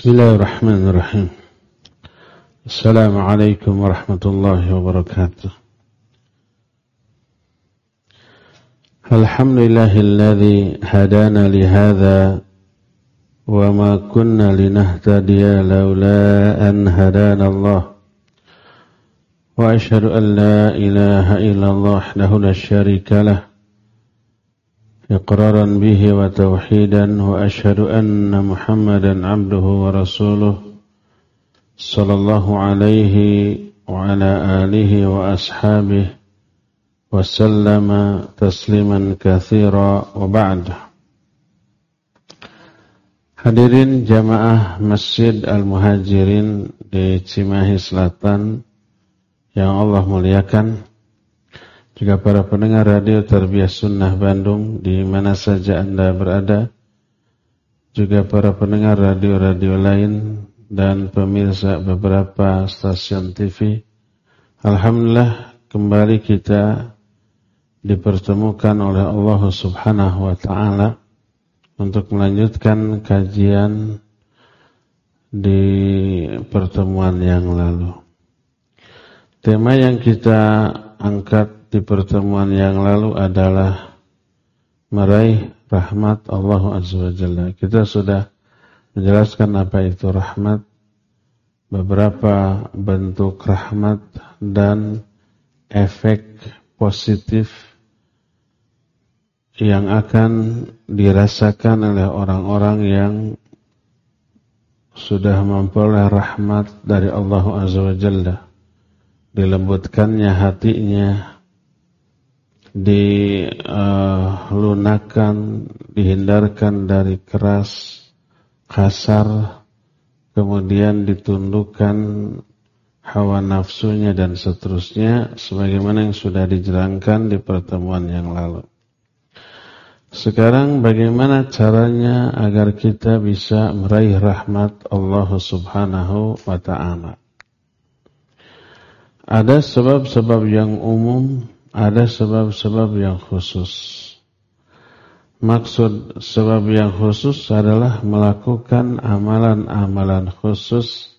بسم الله الرحمن الرحيم. السلام عليكم ورحمة الله وبركاته. الحمد لله الذي هدانا لهذا وما كنا لنهتدي لولا أن هدانا الله. وأشهد أن لا إله إلا الله وحده لا شريك له. إقرارا به وتوحيدا وأشهد أن محمدا عبده ورسوله صلى الله عليه وعلى آله وأصحابه وسلم تسليما كثيرا وبعد. Hadirin jamaah Masjid Al-Muhajirin di Cimahi Selatan yang Allah muliakan. Juga para pendengar radio Terbias Sunnah Bandung di mana saja Anda berada, juga para pendengar radio-radio lain dan pemirsa beberapa stasiun TV. Alhamdulillah kembali kita dipertemukan oleh Allah Subhanahu wa taala untuk melanjutkan kajian di pertemuan yang lalu. Tema yang kita angkat di pertemuan yang lalu adalah meraih rahmat Allah Azza wa Jalla. Kita sudah menjelaskan apa itu rahmat, beberapa bentuk rahmat dan efek positif yang akan dirasakan oleh orang-orang yang sudah memperoleh rahmat dari Allah Azza wa Jalla. Dilembutkannya hatinya, dilunakan, dihindarkan dari keras, kasar, kemudian ditundukkan hawa nafsunya dan seterusnya sebagaimana yang sudah dijerangkan di pertemuan yang lalu. Sekarang bagaimana caranya agar kita bisa meraih rahmat Allah Subhanahu wa taala? Ada sebab-sebab yang umum ada sebab-sebab yang khusus. Maksud sebab yang khusus adalah melakukan amalan-amalan khusus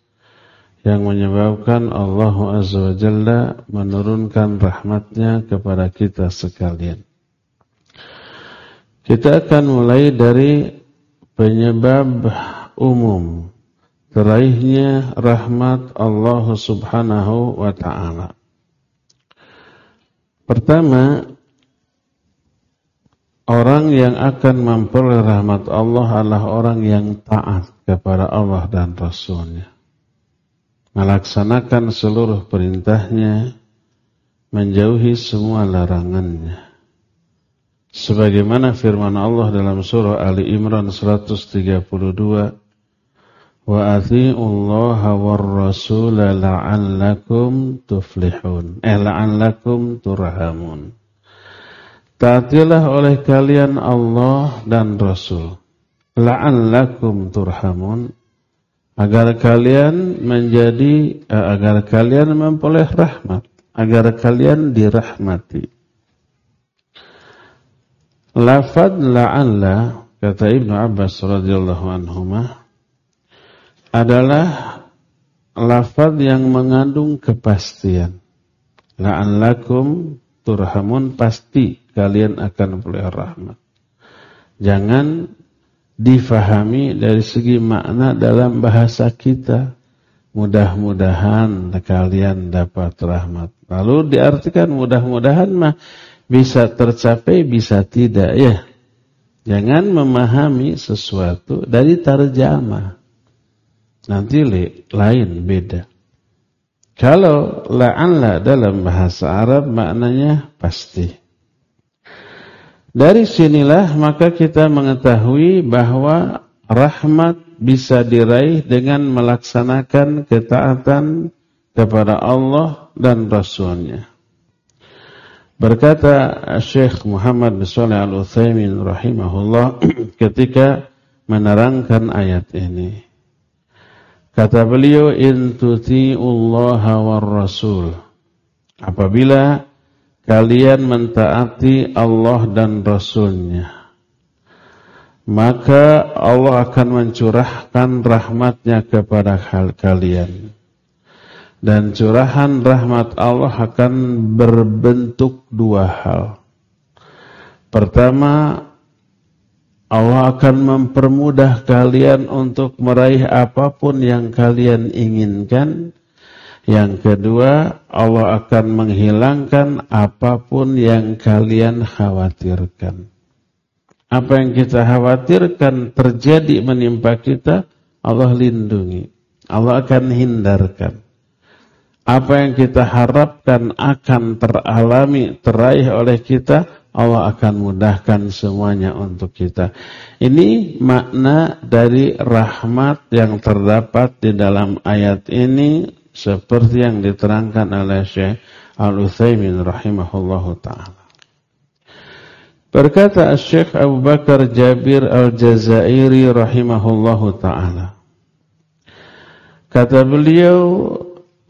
yang menyebabkan Allah Azza wa Jalla menurunkan rahmatnya kepada kita sekalian. Kita akan mulai dari penyebab umum teraihnya rahmat Allah Subhanahu wa taala. Pertama, orang yang akan memperoleh rahmat Allah adalah orang yang taat kepada Allah dan Rasulnya. Melaksanakan seluruh perintahnya, menjauhi semua larangannya. Sebagaimana firman Allah dalam surah Ali Imran 132, wa athi'ullaha war rasul la'allakum tuflihun. Eh la'allakum turhamun. Taatilah oleh kalian Allah dan Rasul. La'allakum turhamun. Agar kalian menjadi eh, agar kalian memperoleh rahmat. Agar kalian dirahmati. Lafad la'alla kata Ibnu Abbas radhiyallahu anhumah adalah lafaz yang mengandung kepastian. La'allakum turhamun pasti kalian akan memperoleh rahmat. Jangan difahami dari segi makna dalam bahasa kita. Mudah-mudahan kalian dapat rahmat. Lalu diartikan mudah-mudahan mah bisa tercapai bisa tidak ya. Jangan memahami sesuatu dari tarjamah. Nanti lain beda. Kalau la'alla dalam bahasa Arab maknanya pasti. Dari sinilah maka kita mengetahui bahwa rahmat bisa diraih dengan melaksanakan ketaatan kepada Allah dan Rasulnya. Berkata Syekh Muhammad bin Al-Utsaimin rahimahullah ketika menerangkan ayat ini. Kata beliau in tuti'ullaha war rasul. Apabila kalian mentaati Allah dan Rasulnya. maka Allah akan mencurahkan rahmatnya kepada kalian. Dan curahan rahmat Allah akan berbentuk dua hal. Pertama, Allah akan mempermudah kalian untuk meraih apa pun yang kalian inginkan. Yang kedua, Allah akan menghilangkan apa pun yang kalian khawatirkan. Apa yang kita khawatirkan terjadi menimpa kita, Allah lindungi. Allah akan hindarkan apa yang kita harapkan akan teralami, teraih oleh kita, Allah akan mudahkan semuanya untuk kita. Ini makna dari rahmat yang terdapat di dalam ayat ini seperti yang diterangkan oleh Syekh Al-Utsaimin rahimahullahu taala. Berkata Syekh Abu Bakar Jabir Al-Jazairi rahimahullahu taala. Kata beliau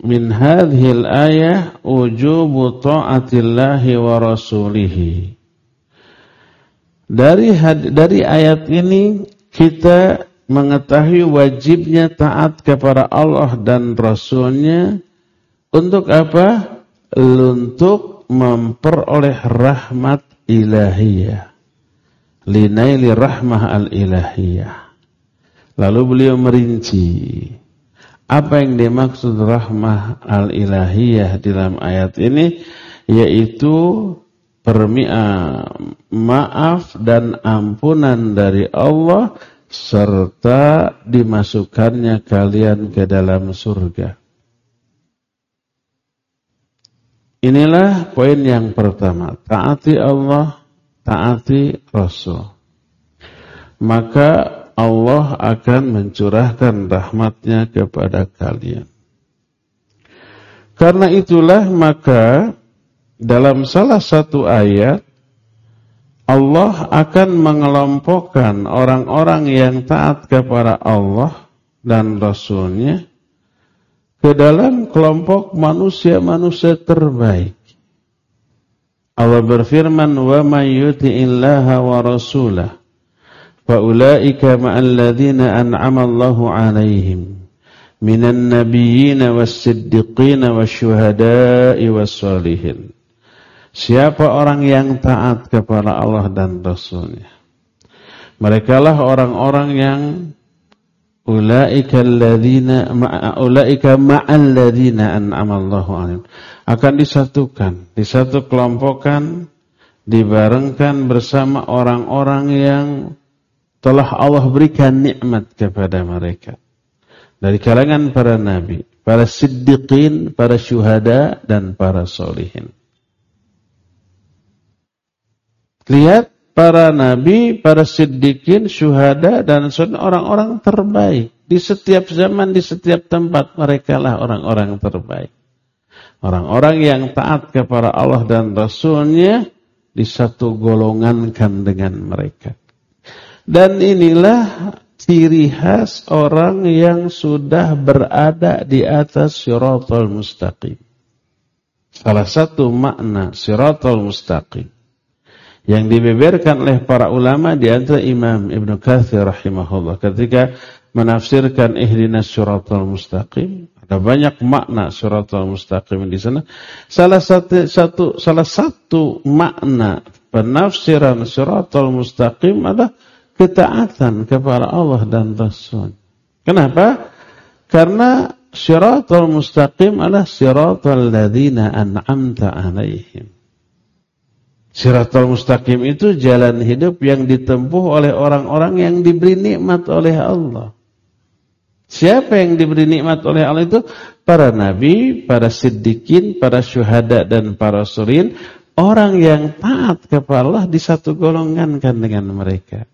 min hadhil ayah wujubu ta'atillahi wa rasulihi. Dari dari ayat ini kita mengetahui wajibnya taat kepada Allah dan Rasulnya untuk apa? Untuk memperoleh rahmat ilahiyah. Linaili rahmah al-ilahiyah. Lalu beliau merinci apa yang dimaksud rahmah al-ilahiyah dalam ayat ini yaitu permia maaf dan ampunan dari Allah serta dimasukkannya kalian ke dalam surga. Inilah poin yang pertama, taati Allah, taati Rasul. Maka Allah akan mencurahkan rahmatnya kepada kalian. Karena itulah maka dalam salah satu ayat Allah akan mengelompokkan orang-orang yang taat kepada Allah dan Rasulnya ke dalam kelompok manusia-manusia terbaik. Allah berfirman, "Wa may yuti'illaha wa فأولئك مع الذين أنعم الله عليهم من النبيين والصديقين والشهداء والصالحين Siapa orang yang taat kepada Allah dan Rasulnya? Mereka lah orang-orang yang ulaika alladzina an'amallahu alaihim akan disatukan, disatu kelompokan, dibarengkan bersama orang-orang yang telah Allah berikan nikmat kepada mereka. Dari kalangan para nabi, para siddiqin, para syuhada, dan para solihin. Lihat para nabi, para siddiqin, syuhada, dan orang-orang terbaik. Di setiap zaman, di setiap tempat, mereka lah orang-orang terbaik. Orang-orang yang taat kepada Allah dan Rasulnya, di satu golongankan dengan mereka. Dan inilah ciri khas orang yang sudah berada di atas syiratul mustaqim. Salah satu makna syiratul mustaqim yang dibeberkan oleh para ulama di antara Imam Ibn Kathir rahimahullah ketika menafsirkan ihdinas syiratul mustaqim ada banyak makna syiratul mustaqim di sana salah satu satu salah satu makna penafsiran syiratul mustaqim adalah ketaatan kepada Allah dan Rasul. Kenapa? Karena syiratul mustaqim adalah syiratul ladzina an'amta alaihim. Syiratul mustaqim itu jalan hidup yang ditempuh oleh orang-orang yang diberi nikmat oleh Allah. Siapa yang diberi nikmat oleh Allah itu? Para nabi, para siddiqin, para syuhada dan para surin. Orang yang taat kepada Allah di satu dengan mereka.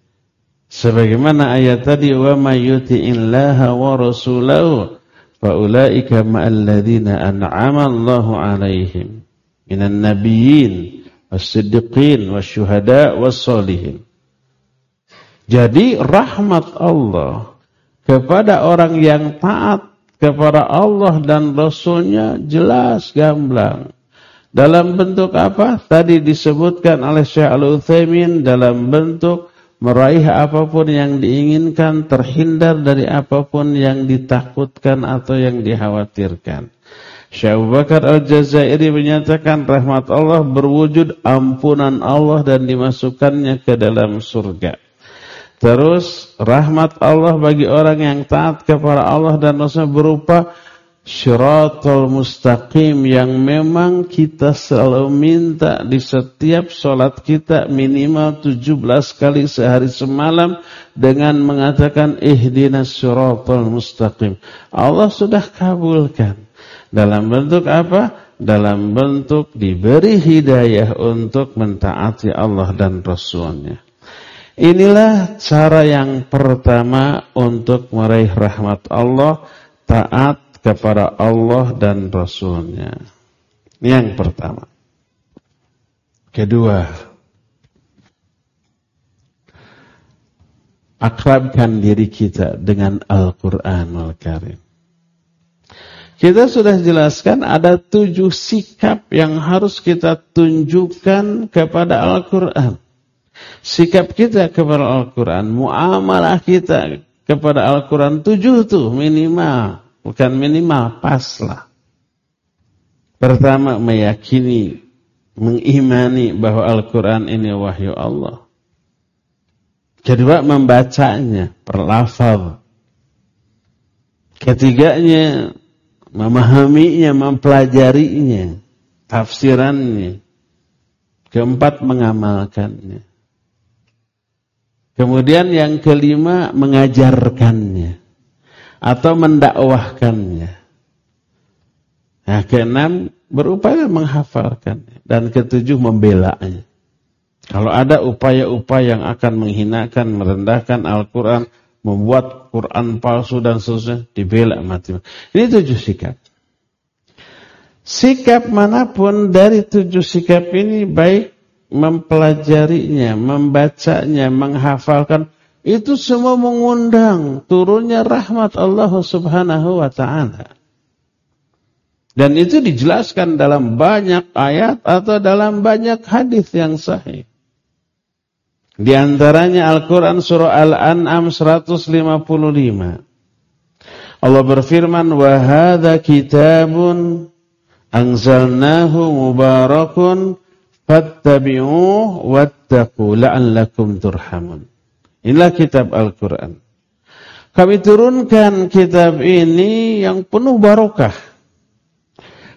Sebagaimana ayat tadi wa may yuti'illaha wa rasulahu fa ulaika ma'al ladzina an'ama Allahu 'alaihim minan nabiyyin was-siddiqin wasyuhada was-solihin. Jadi rahmat Allah kepada orang yang taat kepada Allah dan Rasulnya jelas gamblang. Dalam bentuk apa? Tadi disebutkan oleh Syekh Al-Utsaimin dalam bentuk meraih apa pun yang diinginkan, terhindar dari apa pun yang ditakutkan atau yang dikhawatirkan. Syekh Bakar Al-Jazairi menyatakan rahmat Allah berwujud ampunan Allah dan dimasukkannya ke dalam surga. Terus rahmat Allah bagi orang yang taat kepada Allah dan Rasul berupa syiratul mustaqim yang memang kita selalu minta di setiap sholat kita minimal 17 kali sehari semalam dengan mengatakan ihdinas syiratul mustaqim. Allah sudah kabulkan. Dalam bentuk apa? Dalam bentuk diberi hidayah untuk mentaati Allah dan Rasulnya. Inilah cara yang pertama untuk meraih rahmat Allah, taat kepada Allah dan Rasulnya. Yang pertama. Kedua, akrabkan diri kita dengan Al-Quranul Karim. Kita sudah jelaskan ada tujuh sikap yang harus kita tunjukkan kepada Al-Quran sikap kita kepada Al-Quran, muamalah kita kepada Al-Quran tujuh tuh minimal, bukan minimal, pas lah. Pertama meyakini, mengimani bahwa Al-Quran ini wahyu Allah. Kedua membacanya, perlafal. Ketiganya memahaminya, mempelajarinya, tafsirannya. Keempat mengamalkannya. Kemudian yang kelima mengajarkannya atau mendakwahkannya. Nah, keenam berupaya menghafalkannya dan ketujuh membelanya. Kalau ada upaya-upaya yang akan menghinakan, merendahkan Al-Quran, membuat Quran palsu dan seterusnya, dibela mati. Ini tujuh sikap. Sikap mana pun dari tujuh sikap ini baik mempelajarinya, membacanya, menghafalkan, itu semua mengundang turunnya rahmat Allah subhanahu wa ta'ala. Dan itu dijelaskan dalam banyak ayat atau dalam banyak hadis yang sahih. Di antaranya Al-Quran surah Al-An'am 155. Allah berfirman, وَهَذَا kitabun anzalnahu mubarakun fattabi'uh wattaqu la'allakum turhamun. Inilah kitab Al-Quran. Kami turunkan kitab ini yang penuh barokah.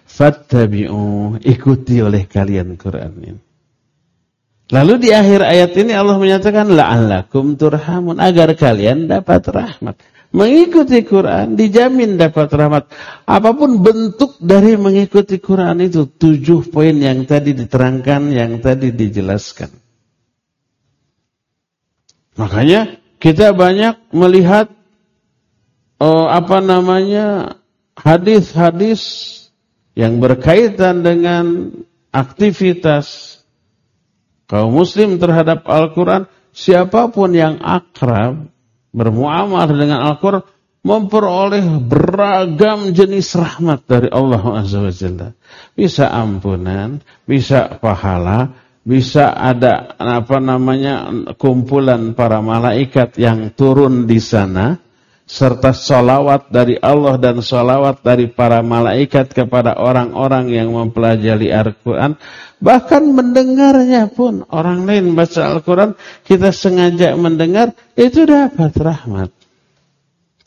Fattabi'uh, ikuti oleh kalian Quran ini. Lalu di akhir ayat ini Allah menyatakan la'allakum turhamun agar kalian dapat rahmat. Mengikuti Quran dijamin dapat rahmat. Apa pun bentuk dari mengikuti Quran itu tujuh poin yang tadi diterangkan, yang tadi dijelaskan. Makanya kita banyak melihat oh, apa namanya hadis-hadis yang berkaitan dengan aktivitas kaum muslim terhadap Al-Quran. Siapa pun yang akrab bermuamalah dengan Al-Quran memperoleh beragam jenis rahmat dari Allah Azza wa Jalla. Bisa ampunan, bisa pahala, bisa ada apa namanya kumpulan para malaikat yang turun di sana serta salawat dari Allah dan salawat dari para malaikat kepada orang-orang yang mempelajari Al-Quran. Bahkan mendengarnya pun orang lain baca Al-Quran, kita sengaja mendengar, itu dapat rahmat.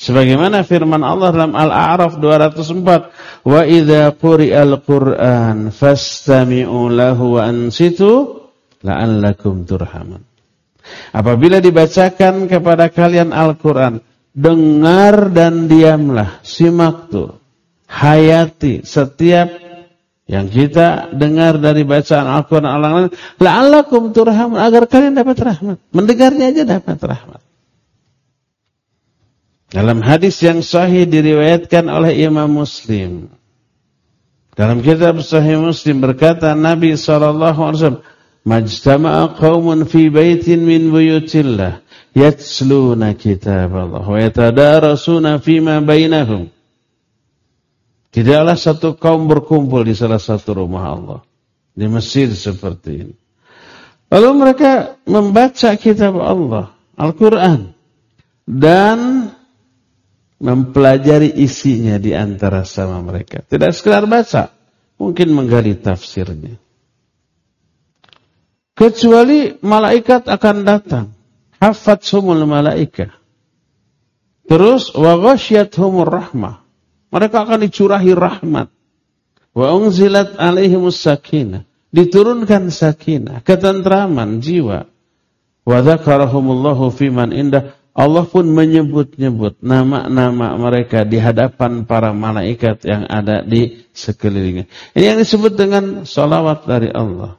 Sebagaimana firman Allah dalam Al-A'raf 204, "Wa idza quri'al Qur'an fastami'u lahu wa ansitu la'allakum turhamun." Apabila dibacakan kepada kalian Al-Quran, dengar dan diamlah, simak tuh, hayati setiap yang kita dengar dari bacaan Al-Quran Allah la'allakum turhamun agar kalian dapat rahmat. Mendengarnya aja dapat rahmat. Dalam hadis yang sahih diriwayatkan oleh Imam Muslim. Dalam kitab Sahih Muslim berkata Nabi SAW, Majtama'a qawmun fi baitin min buyutillah yatsluna kitab Allah wa yatadarasuna fima bainahum. Tidaklah satu kaum berkumpul di salah satu rumah Allah. Di masjid seperti ini. Lalu mereka membaca kitab Allah, Al-Quran. Dan mempelajari isinya di antara sama mereka. Tidak sekedar baca, mungkin menggali tafsirnya. Kecuali malaikat akan datang. Hafat sumul malaika. Terus wa humur rahmah. Mereka akan dicurahi rahmat. Wa unzilat alaihimus sakinah. Diturunkan sakinah, ketentraman jiwa. Wa dzakarahumullahu fiman indah Allah pun menyebut-nyebut nama-nama mereka di hadapan para malaikat yang ada di sekelilingnya. Ini yang disebut dengan salawat dari Allah.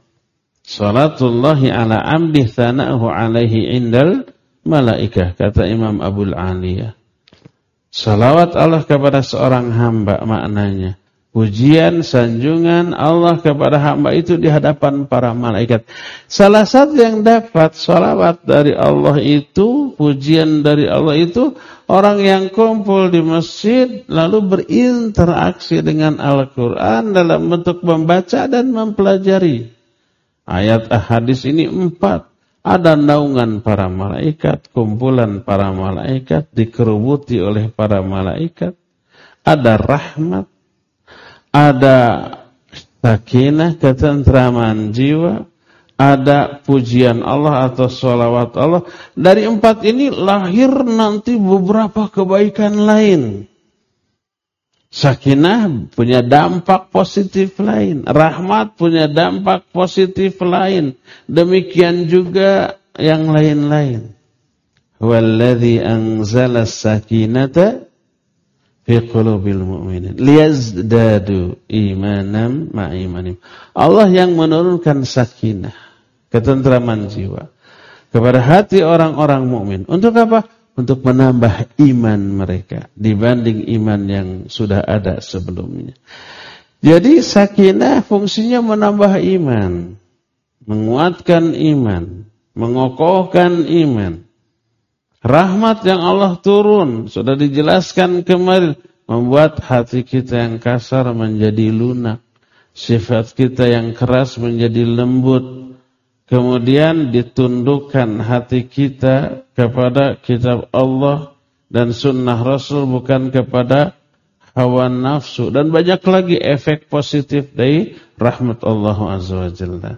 Salatullahi ala amdi thana'hu alaihi indal malaikah. Kata Imam Abu Aliyah. Salawat Allah kepada seorang hamba maknanya Pujian, sanjungan Allah kepada hamba itu di hadapan para malaikat. Salah satu yang dapat salawat dari Allah itu, pujian dari Allah itu, orang yang kumpul di masjid lalu berinteraksi dengan Al-Quran dalam bentuk membaca dan mempelajari. Ayat hadis ini empat. Ada naungan para malaikat, kumpulan para malaikat, dikerubuti oleh para malaikat. Ada rahmat, ada sakinah, ketentraman jiwa, ada pujian Allah atau sholawat Allah. Dari empat ini lahir nanti beberapa kebaikan lain. Sakinah punya dampak positif lain. Rahmat punya dampak positif lain. Demikian juga yang lain-lain. Walladhi anzala sakinata fi qulubil mu'minin liyazdadu imanan ma'imanim. Allah yang menurunkan sakinah, ketentraman jiwa kepada hati orang-orang mukmin. Untuk apa? Untuk menambah iman mereka dibanding iman yang sudah ada sebelumnya. Jadi sakinah fungsinya menambah iman, menguatkan iman, mengokohkan iman. Rahmat yang Allah turun, sudah dijelaskan kemarin, membuat hati kita yang kasar menjadi lunak. Sifat kita yang keras menjadi lembut. Kemudian ditundukkan hati kita kepada kitab Allah dan sunnah Rasul bukan kepada hawa nafsu. Dan banyak lagi efek positif dari rahmat Allah Azza wa Jalla.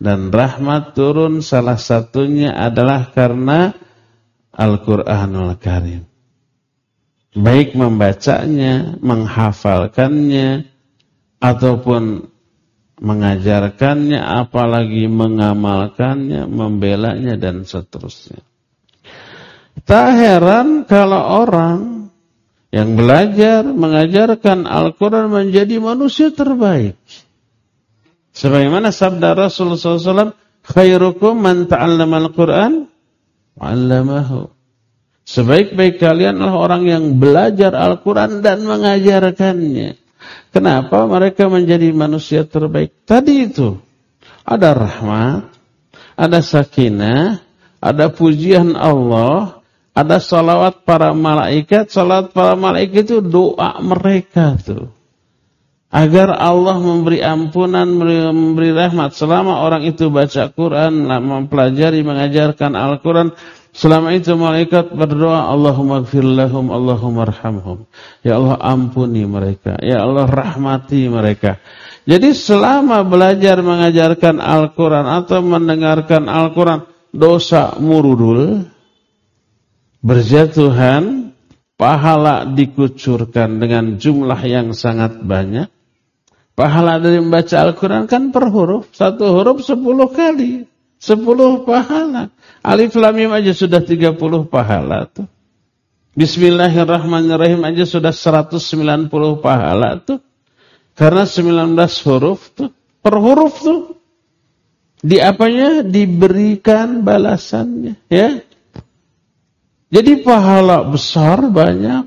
Dan rahmat turun salah satunya adalah karena Al-Quranul Karim. Baik membacanya, menghafalkannya, ataupun mengajarkannya, apalagi mengamalkannya, membelanya, dan seterusnya. Tak heran kalau orang yang belajar mengajarkan Al-Quran menjadi manusia terbaik. Sebagaimana sabda Rasulullah SAW, khairukum man ta'allama Al-Quran 'allamahu. Sebaik-baik kalian adalah orang yang belajar Al-Quran dan mengajarkannya. Kenapa mereka menjadi manusia terbaik? Tadi itu, ada rahmat, ada sakinah, ada pujian Allah, ada salawat para malaikat. Salawat para malaikat itu doa mereka tuh agar Allah memberi ampunan, memberi rahmat selama orang itu baca Quran, mempelajari, mengajarkan Al-Quran. Selama itu malaikat berdoa, Allahumma gfir lahum, Allahumma arhamhum. Ya Allah ampuni mereka, ya Allah rahmati mereka. Jadi selama belajar mengajarkan Al-Quran atau mendengarkan Al-Quran, dosa murudul, berjatuhan, pahala dikucurkan dengan jumlah yang sangat banyak, Pahala dari membaca Al-Quran kan per huruf. Satu huruf sepuluh kali. Sepuluh pahala. Alif Lamim aja sudah tiga puluh pahala tuh. Bismillahirrahmanirrahim aja sudah seratus sembilan puluh pahala tuh. Karena sembilan belas huruf tuh. Per huruf tuh. Di apanya? Diberikan balasannya. Ya. Jadi pahala besar banyak.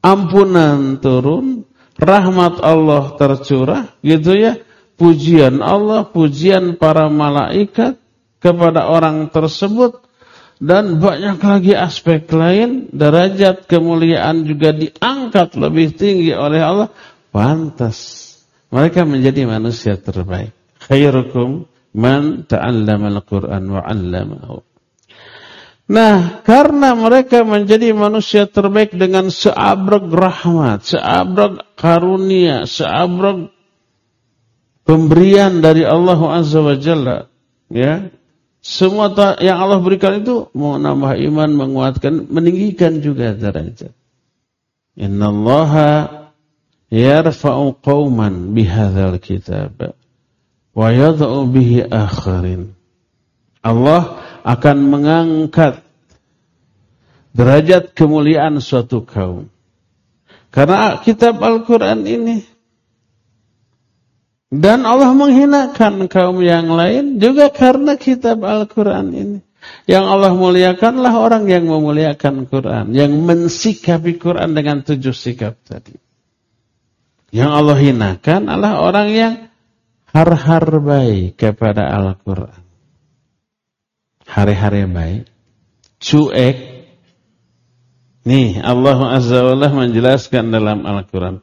Ampunan turun rahmat Allah tercurah gitu ya. Pujian Allah pujian para malaikat kepada orang tersebut. Dan banyak lagi aspek lain derajat kemuliaan juga diangkat lebih tinggi oleh Allah. Pantas mereka menjadi manusia terbaik. Khairukum man ta'allama al-Qur'an wa 'allamahu. Nah, karena mereka menjadi manusia terbaik dengan seabrek rahmat, seabrek karunia, seabrek pemberian dari Allah Azza wa Jalla, ya. Semua yang Allah berikan itu mau nambah iman, menguatkan, meninggikan juga derajat. Innallaha yarfa'u qauman bihadzal kitab wa yad'u bihi akharin. Allah akan mengangkat derajat kemuliaan suatu kaum. Karena kitab Al-Quran ini. Dan Allah menghinakan kaum yang lain juga karena kitab Al-Quran ini. Yang Allah muliakanlah orang yang memuliakan Quran. Yang mensikapi Quran dengan tujuh sikap tadi. Yang Allah hinakan adalah orang yang har-har baik kepada Al-Quran hari-hari baik, cuek. Nih, Allah Azza wa Jalla menjelaskan dalam Al-Quran.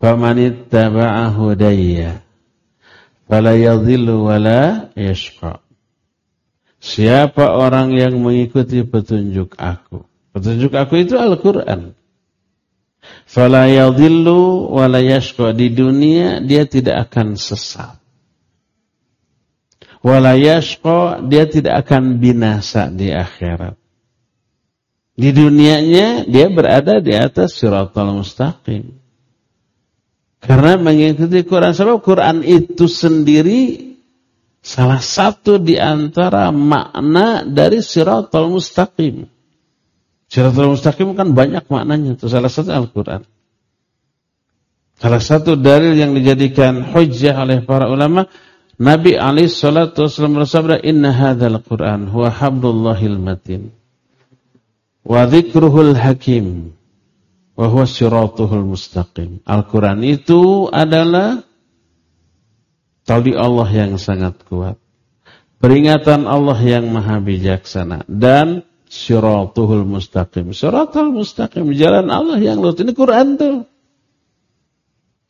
Famanittaba'a hudayya fala yadhillu wala yashqa. Siapa orang yang mengikuti petunjuk aku? Petunjuk aku itu Al-Quran. Fala yadhillu wala yashqa. Di dunia dia tidak akan sesat wala yashqa dia tidak akan binasa di akhirat. Di dunianya dia berada di atas siratal mustaqim. Karena mengikuti Quran sebab Quran itu sendiri salah satu di antara makna dari siratal mustaqim. Siratal mustaqim kan banyak maknanya, itu salah satu Al-Qur'an. Salah satu dalil yang dijadikan hujjah oleh para ulama Nabi alaihi salatu wasallam bersabda, "Inna hadzal Qur'an huwa hablullahil matin wa dzikruhul hakim wa huwa siratuhul mustaqim." Al-Qur'an itu adalah tali Allah yang sangat kuat. Peringatan Allah yang maha bijaksana dan siratuhul mustaqim. Siratul mustaqim, jalan Allah yang lurus. Ini Quran tuh.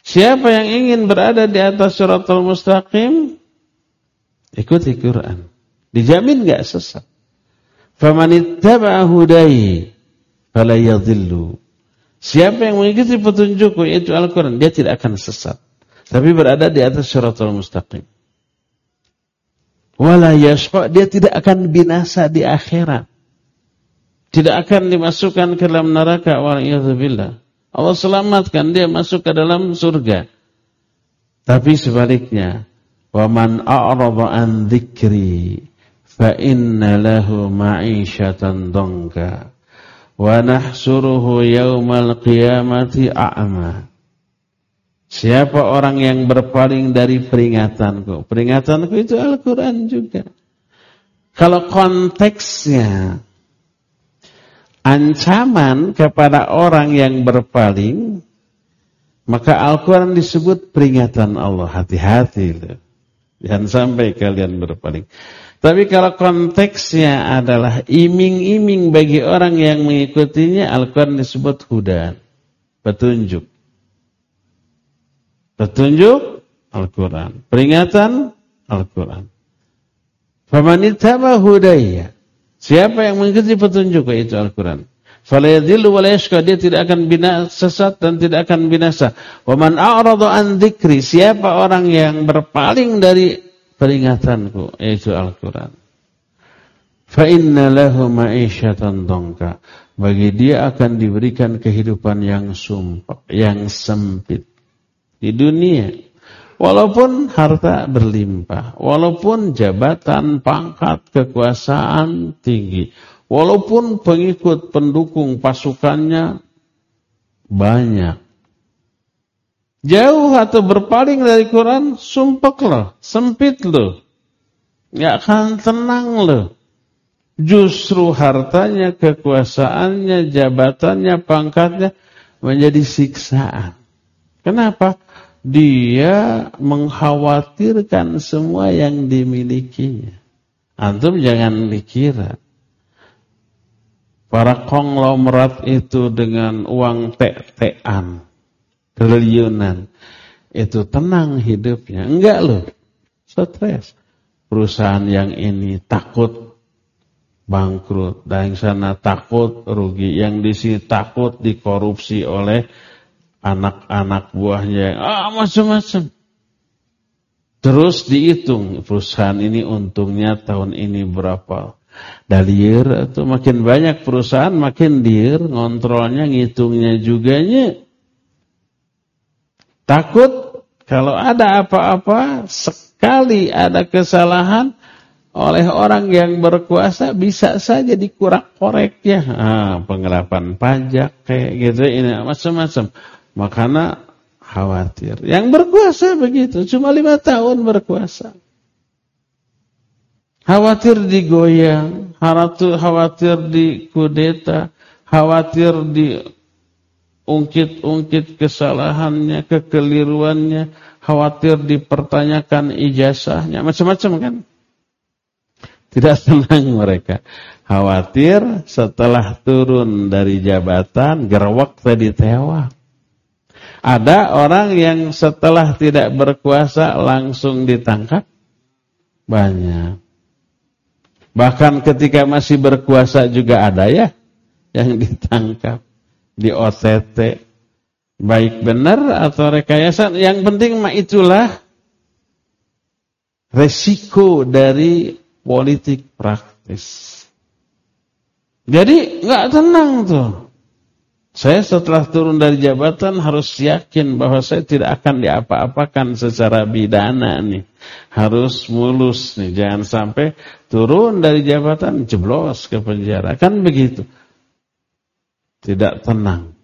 Siapa yang ingin berada di atas siratul mustaqim, Ikuti Quran. Dijamin gak sesat. Famanittaba'a hudai fala yadhillu. Siapa yang mengikuti petunjukku yaitu Al-Quran, dia tidak akan sesat. Tapi berada di atas syaratul mustaqim. Wala yashqa, dia tidak akan binasa di akhirat. Tidak akan dimasukkan ke dalam neraka waliyadzubillah. Allah selamatkan dia masuk ke dalam surga. Tapi sebaliknya, Wa man a'rada an dzikri fa inna lahu ma'isyatan dhanka wa nahsuruhu yaumal qiyamati a'ma. Siapa orang yang berpaling dari peringatanku? Peringatanku itu Al-Quran juga. Kalau konteksnya ancaman kepada orang yang berpaling, maka Al-Quran disebut peringatan Allah. Hati-hati loh. Jangan sampai kalian berpaling. Tapi kalau konteksnya adalah iming-iming bagi orang yang mengikutinya, Al-Quran disebut huda. Petunjuk. Petunjuk Al-Quran. Peringatan Al-Quran. Famanitaba hudaya. Siapa yang mengikuti petunjuk itu Al-Quran. Falayadillu walayashka dia tidak akan binasa sesat dan tidak akan binasa. Wa man an dzikri siapa orang yang berpaling dari peringatanku yaitu Al-Qur'an. Fa inna lahu ma'isyatan dongka. Bagi dia akan diberikan kehidupan yang sumpah, yang sempit di dunia. Walaupun harta berlimpah, walaupun jabatan, pangkat, kekuasaan tinggi, Walaupun pengikut pendukung pasukannya banyak. Jauh atau berpaling dari Quran, sumpek loh, sempit loh. Gak akan tenang loh. Justru hartanya, kekuasaannya, jabatannya, pangkatnya menjadi siksaan. Kenapa? Dia mengkhawatirkan semua yang dimilikinya. Antum jangan dikira Para konglomerat itu dengan uang tek-tekan, triliunan, itu tenang hidupnya. Enggak loh, stres. perusahaan yang ini takut bangkrut, dan yang sana takut rugi, yang di sini takut dikorupsi oleh anak-anak buahnya, ah macam-macam. Terus dihitung perusahaan ini untungnya tahun ini berapa. Dalir atau makin banyak perusahaan makin dir ngontrolnya ngitungnya juga nya. Takut kalau ada apa-apa sekali ada kesalahan oleh orang yang berkuasa bisa saja dikurang korek ya. Ah, penggelapan pajak kayak gitu ini macam-macam. Makanya khawatir. Yang berkuasa begitu, cuma lima tahun berkuasa. Khawatir digoyang, khawatir di kudeta, khawatir di ungkit-ungkit kesalahannya, kekeliruannya, khawatir dipertanyakan ijazahnya, macam-macam kan. Tidak tenang mereka. Khawatir setelah turun dari jabatan, gerwak tadi tewak. Ada orang yang setelah tidak berkuasa langsung ditangkap. Banyak. Bahkan ketika masih berkuasa juga ada ya yang ditangkap di OTT. Baik benar atau rekayasa, yang penting mah itulah resiko dari politik praktis. Jadi nggak tenang tuh. Saya setelah turun dari jabatan harus yakin bahwa saya tidak akan diapa-apakan secara bidana nih. Harus mulus nih, jangan sampai turun dari jabatan jeblos ke penjara. Kan begitu. Tidak tenang.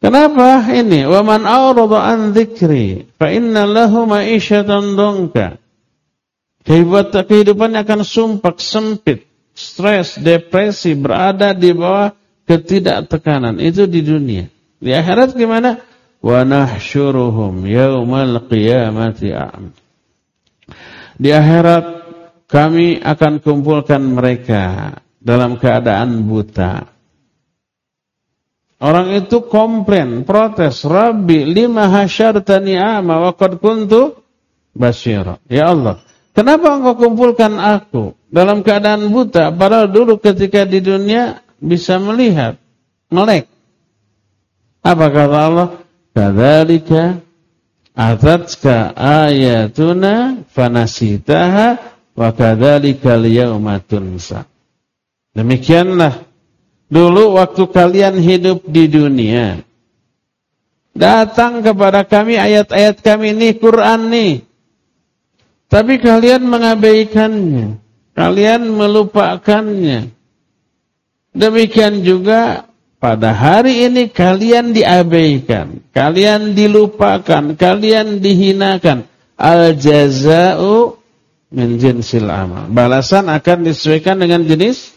Kenapa ini? Wa man a'rada an dzikri fa inna lahu ma'isyatan dongka. Kehidupannya akan sumpak, sempit, stres, depresi, berada di bawah ketidaktekanan itu di dunia. Di akhirat gimana? Wa nahsyuruhum yaumal qiyamati a'am. Di akhirat kami akan kumpulkan mereka dalam keadaan buta. Orang itu komplain, protes, Rabbi lima hasyartani a'ma wa qad kuntu basyira. Ya Allah, kenapa engkau kumpulkan aku dalam keadaan buta padahal dulu ketika di dunia bisa melihat, melek. Apa kata Allah? Kadzalika atatka ayatuna fanasitaha wa kadzalika al-yawma tunsa. Demikianlah dulu waktu kalian hidup di dunia. Datang kepada kami ayat-ayat kami ini Quran nih. Tapi kalian mengabaikannya. Kalian melupakannya. Demikian juga pada hari ini kalian diabaikan, kalian dilupakan, kalian dihinakan. Al jazau min jinsil amal. Balasan akan disesuaikan dengan jenis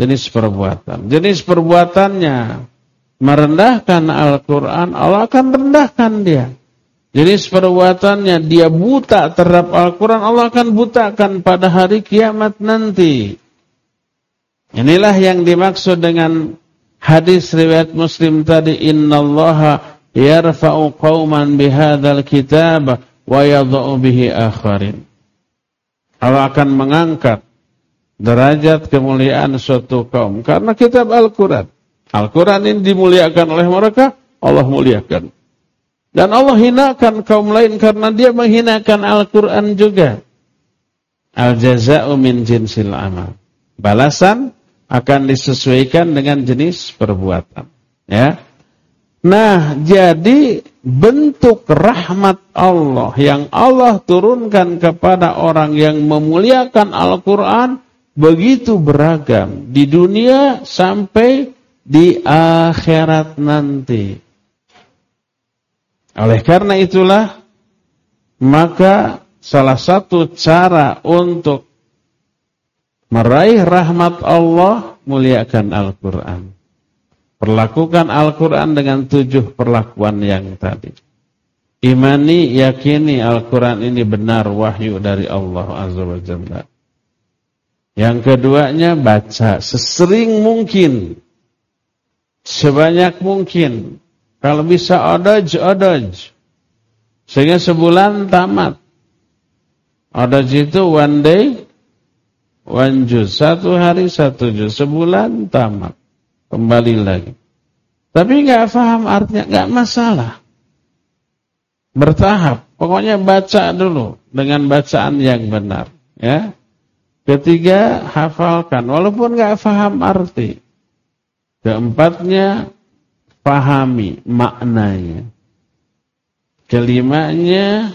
jenis perbuatan. Jenis perbuatannya merendahkan Al-Qur'an, Allah akan rendahkan dia. Jenis perbuatannya dia buta terhadap Al-Qur'an, Allah akan butakan pada hari kiamat nanti. Inilah yang dimaksud dengan hadis riwayat Muslim tadi innallaha yarfa'u qauman bihadzal kitab wa yadh'u bihi akharin. Allah akan mengangkat derajat kemuliaan suatu kaum karena kitab Al-Qur'an. Al-Qur'an ini dimuliakan oleh mereka, Allah muliakan. Dan Allah hinakan kaum lain karena dia menghinakan Al-Qur'an juga. Al-jaza'u min jinsil amal. Balasan akan disesuaikan dengan jenis perbuatan. Ya. Nah, jadi bentuk rahmat Allah yang Allah turunkan kepada orang yang memuliakan Al-Quran begitu beragam di dunia sampai di akhirat nanti. Oleh karena itulah, maka salah satu cara untuk Meraih rahmat Allah, muliakan Al-Quran. Perlakukan Al-Quran dengan tujuh perlakuan yang tadi. Imani, yakini Al-Quran ini benar wahyu dari Allah Azza wa Jalla. Yang keduanya, baca sesering mungkin. Sebanyak mungkin. Kalau bisa odoj, odoj. Sehingga sebulan tamat. Ada situ one day, one juz. Satu hari satu juz. Sebulan tamat. Kembali lagi. Tapi nggak paham artinya, nggak masalah. Bertahap. Pokoknya baca dulu dengan bacaan yang benar. Ya. Ketiga, hafalkan. Walaupun nggak paham arti. Keempatnya, pahami maknanya. Kelimanya,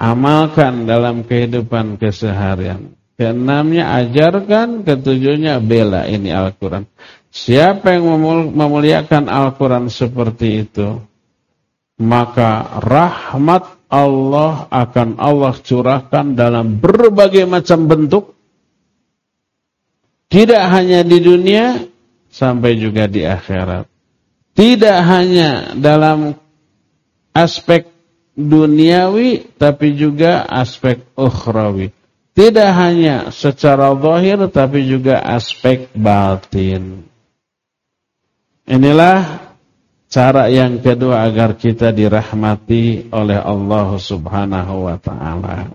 amalkan dalam kehidupan keseharian. Keenamnya ajarkan, ketujuhnya bela ini Al-Quran. Siapa yang memuliakan Al-Quran seperti itu, maka rahmat Allah akan Allah curahkan dalam berbagai macam bentuk. Tidak hanya di dunia, sampai juga di akhirat. Tidak hanya dalam aspek duniawi tapi juga aspek ukhrawi. Tidak hanya secara zahir tapi juga aspek batin. Inilah cara yang kedua agar kita dirahmati oleh Allah Subhanahu wa taala.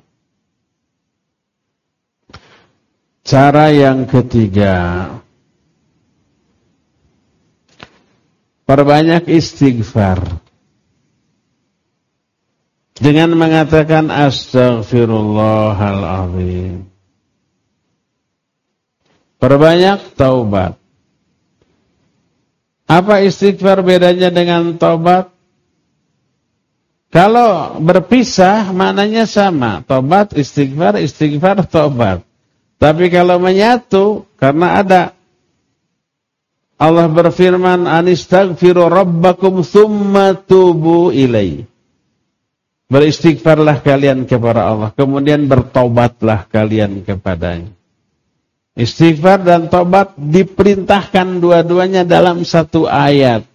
Cara yang ketiga Perbanyak istighfar dengan mengatakan astaghfirullahalazim. Perbanyak taubat. Apa istighfar bedanya dengan taubat? Kalau berpisah maknanya sama, taubat istighfar, istighfar taubat. Tapi kalau menyatu karena ada Allah berfirman anistaghfiru rabbakum thumma tubu ilaihi Beristighfarlah kalian kepada Allah. Kemudian bertobatlah kalian kepadanya. Istighfar dan tobat diperintahkan dua-duanya dalam satu ayat.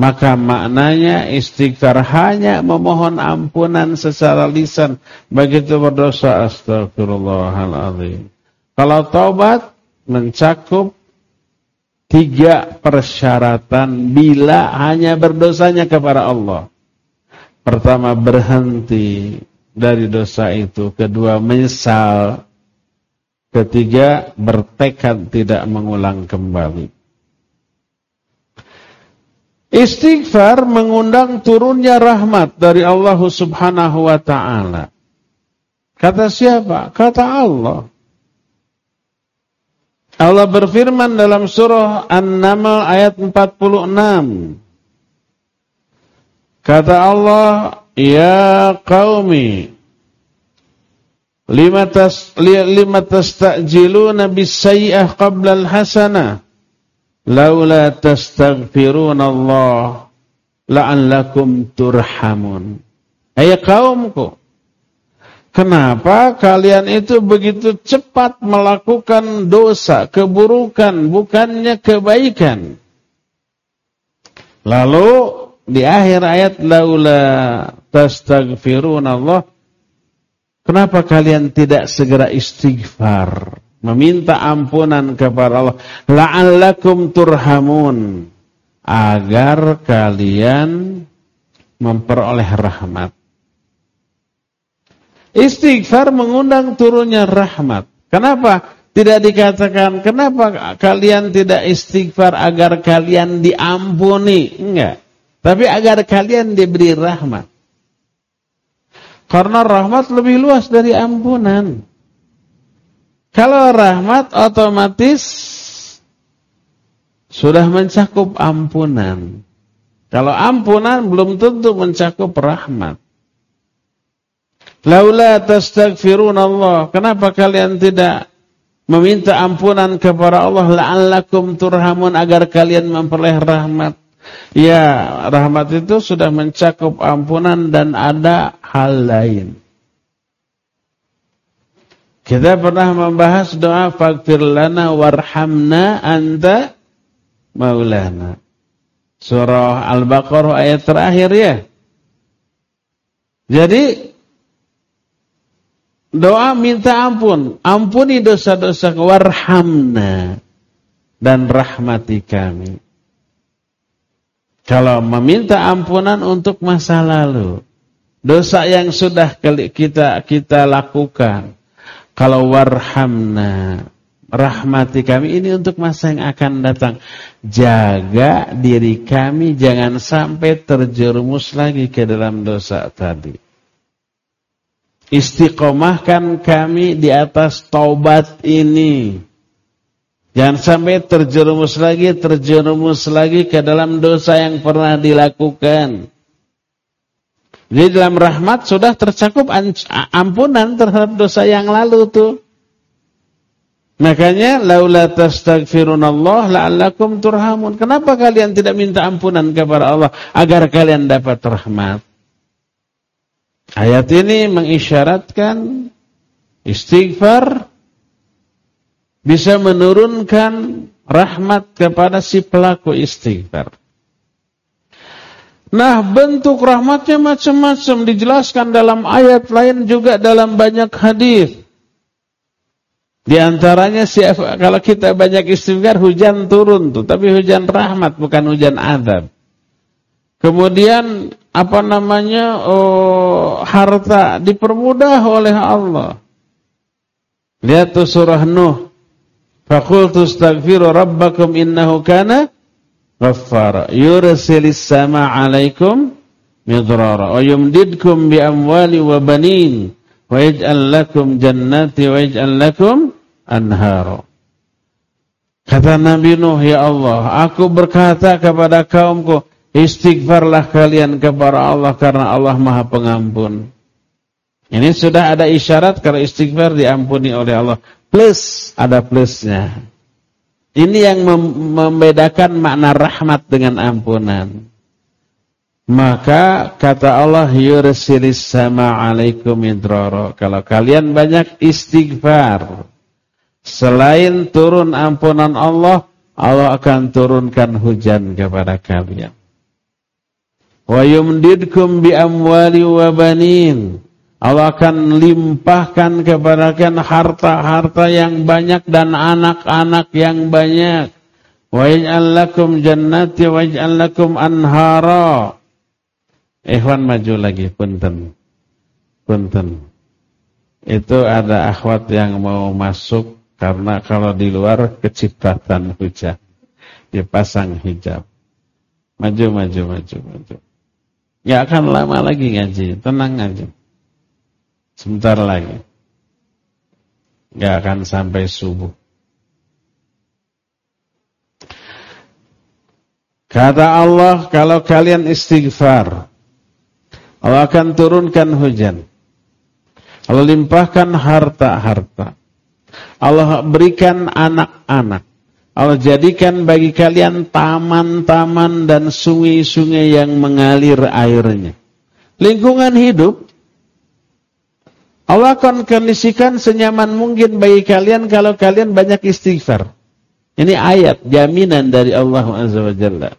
Maka maknanya istighfar hanya memohon ampunan secara lisan. Begitu berdosa astagfirullahaladzim. Kalau tobat mencakup tiga persyaratan bila hanya berdosanya kepada Allah. Pertama berhenti dari dosa itu, kedua menyesal, ketiga bertekad tidak mengulang kembali. Istighfar mengundang turunnya rahmat dari Allah Subhanahu wa taala. Kata siapa? Kata Allah. Allah berfirman dalam surah An-Naml ayat 46. Kata Allah, "Ya qaumi, lima tas lima tastajiluna bis-sayyi'ah qabla al-hasanah, laula tastaghfiruna Allah la'allakum turhamun." Hai kaumku, kenapa kalian itu begitu cepat melakukan dosa, keburukan, bukannya kebaikan? Lalu di akhir ayat laula tastaghfirun Allah kenapa kalian tidak segera istighfar? Meminta ampunan kepada Allah. La'allakum turhamun. Agar kalian memperoleh rahmat. Istighfar mengundang turunnya rahmat. Kenapa? Tidak dikatakan kenapa kalian tidak istighfar agar kalian diampuni? Enggak. Tapi agar kalian diberi rahmat. Karena rahmat lebih luas dari ampunan. Kalau rahmat otomatis sudah mencakup ampunan. Kalau ampunan belum tentu mencakup rahmat. Laula tastaghfirun Allah. Kenapa kalian tidak meminta ampunan kepada Allah la'allakum turhamun agar kalian memperoleh rahmat? Ya, rahmat itu sudah mencakup ampunan dan ada hal lain. Kita pernah membahas doa faghfir lana warhamna anta maulana. Surah Al-Baqarah ayat terakhir ya. Jadi doa minta ampun, ampuni dosa-dosa warhamna dan rahmati kami. Kalau meminta ampunan untuk masa lalu. dosa yang sudah kita kita lakukan. Kalau warhamna, rahmati kami ini untuk masa yang akan datang. Jaga diri kami jangan sampai terjerumus lagi ke dalam dosa tadi. Istiqomahkan kami di atas taubat ini. Jangan sampai terjerumus lagi, terjerumus lagi ke dalam dosa yang pernah dilakukan. Jadi dalam rahmat sudah tercakup ampunan terhadap dosa yang lalu tuh. Makanya laula tastaghfirunallah la'allakum turhamun. Kenapa kalian tidak minta ampunan kepada Allah agar kalian dapat rahmat? Ayat ini mengisyaratkan istighfar bisa menurunkan rahmat kepada si pelaku istighfar. Nah bentuk rahmatnya macam-macam dijelaskan dalam ayat lain juga dalam banyak hadis. Di antaranya siapa kalau kita banyak istighfar hujan turun tuh, tapi hujan rahmat bukan hujan azab. Kemudian apa namanya oh, harta dipermudah oleh Allah. Lihat tuh surah Nuh. Fakultu astaghfiru rabbakum innahu kana ghaffara yursilis sama alaikum midrara wa yumdidkum bi amwali wa banin wa yaj'al lakum jannati wa yaj'al lakum anhara Kata Nabi Nuh, ya Allah, aku berkata kepada kaumku, istighfarlah kalian kepada Allah karena Allah Maha Pengampun. Ini sudah ada isyarat kalau istighfar diampuni oleh Allah. Plus, ada plusnya. Ini yang membedakan makna rahmat dengan ampunan. Maka kata Allah yursilis sama alaikum idrara. Kalau kalian banyak istighfar, selain turun ampunan Allah, Allah akan turunkan hujan kepada kalian. Wa yumdidkum bi amwali wa banin. Allah akan limpahkan kepada kalian harta-harta yang banyak dan anak-anak yang banyak. Wa yaj'al lakum jannati wa yaj'al lakum anhara. Ikhwan maju lagi punten. Punten. Itu ada akhwat yang mau masuk karena kalau di luar kecipratan hujan. Dipasang hijab. Maju, maju, maju, maju. Gak akan lama lagi ngaji, tenang aja. Sebentar lagi. Gak akan sampai subuh. Kata Allah, kalau kalian istighfar, Allah akan turunkan hujan. Allah limpahkan harta-harta. Allah berikan anak-anak. Allah jadikan bagi kalian taman-taman dan sungai-sungai yang mengalir airnya. Lingkungan hidup Allah akan kondisikan senyaman mungkin bagi kalian kalau kalian banyak istighfar. Ini ayat jaminan dari Allah Azza wa Jalla.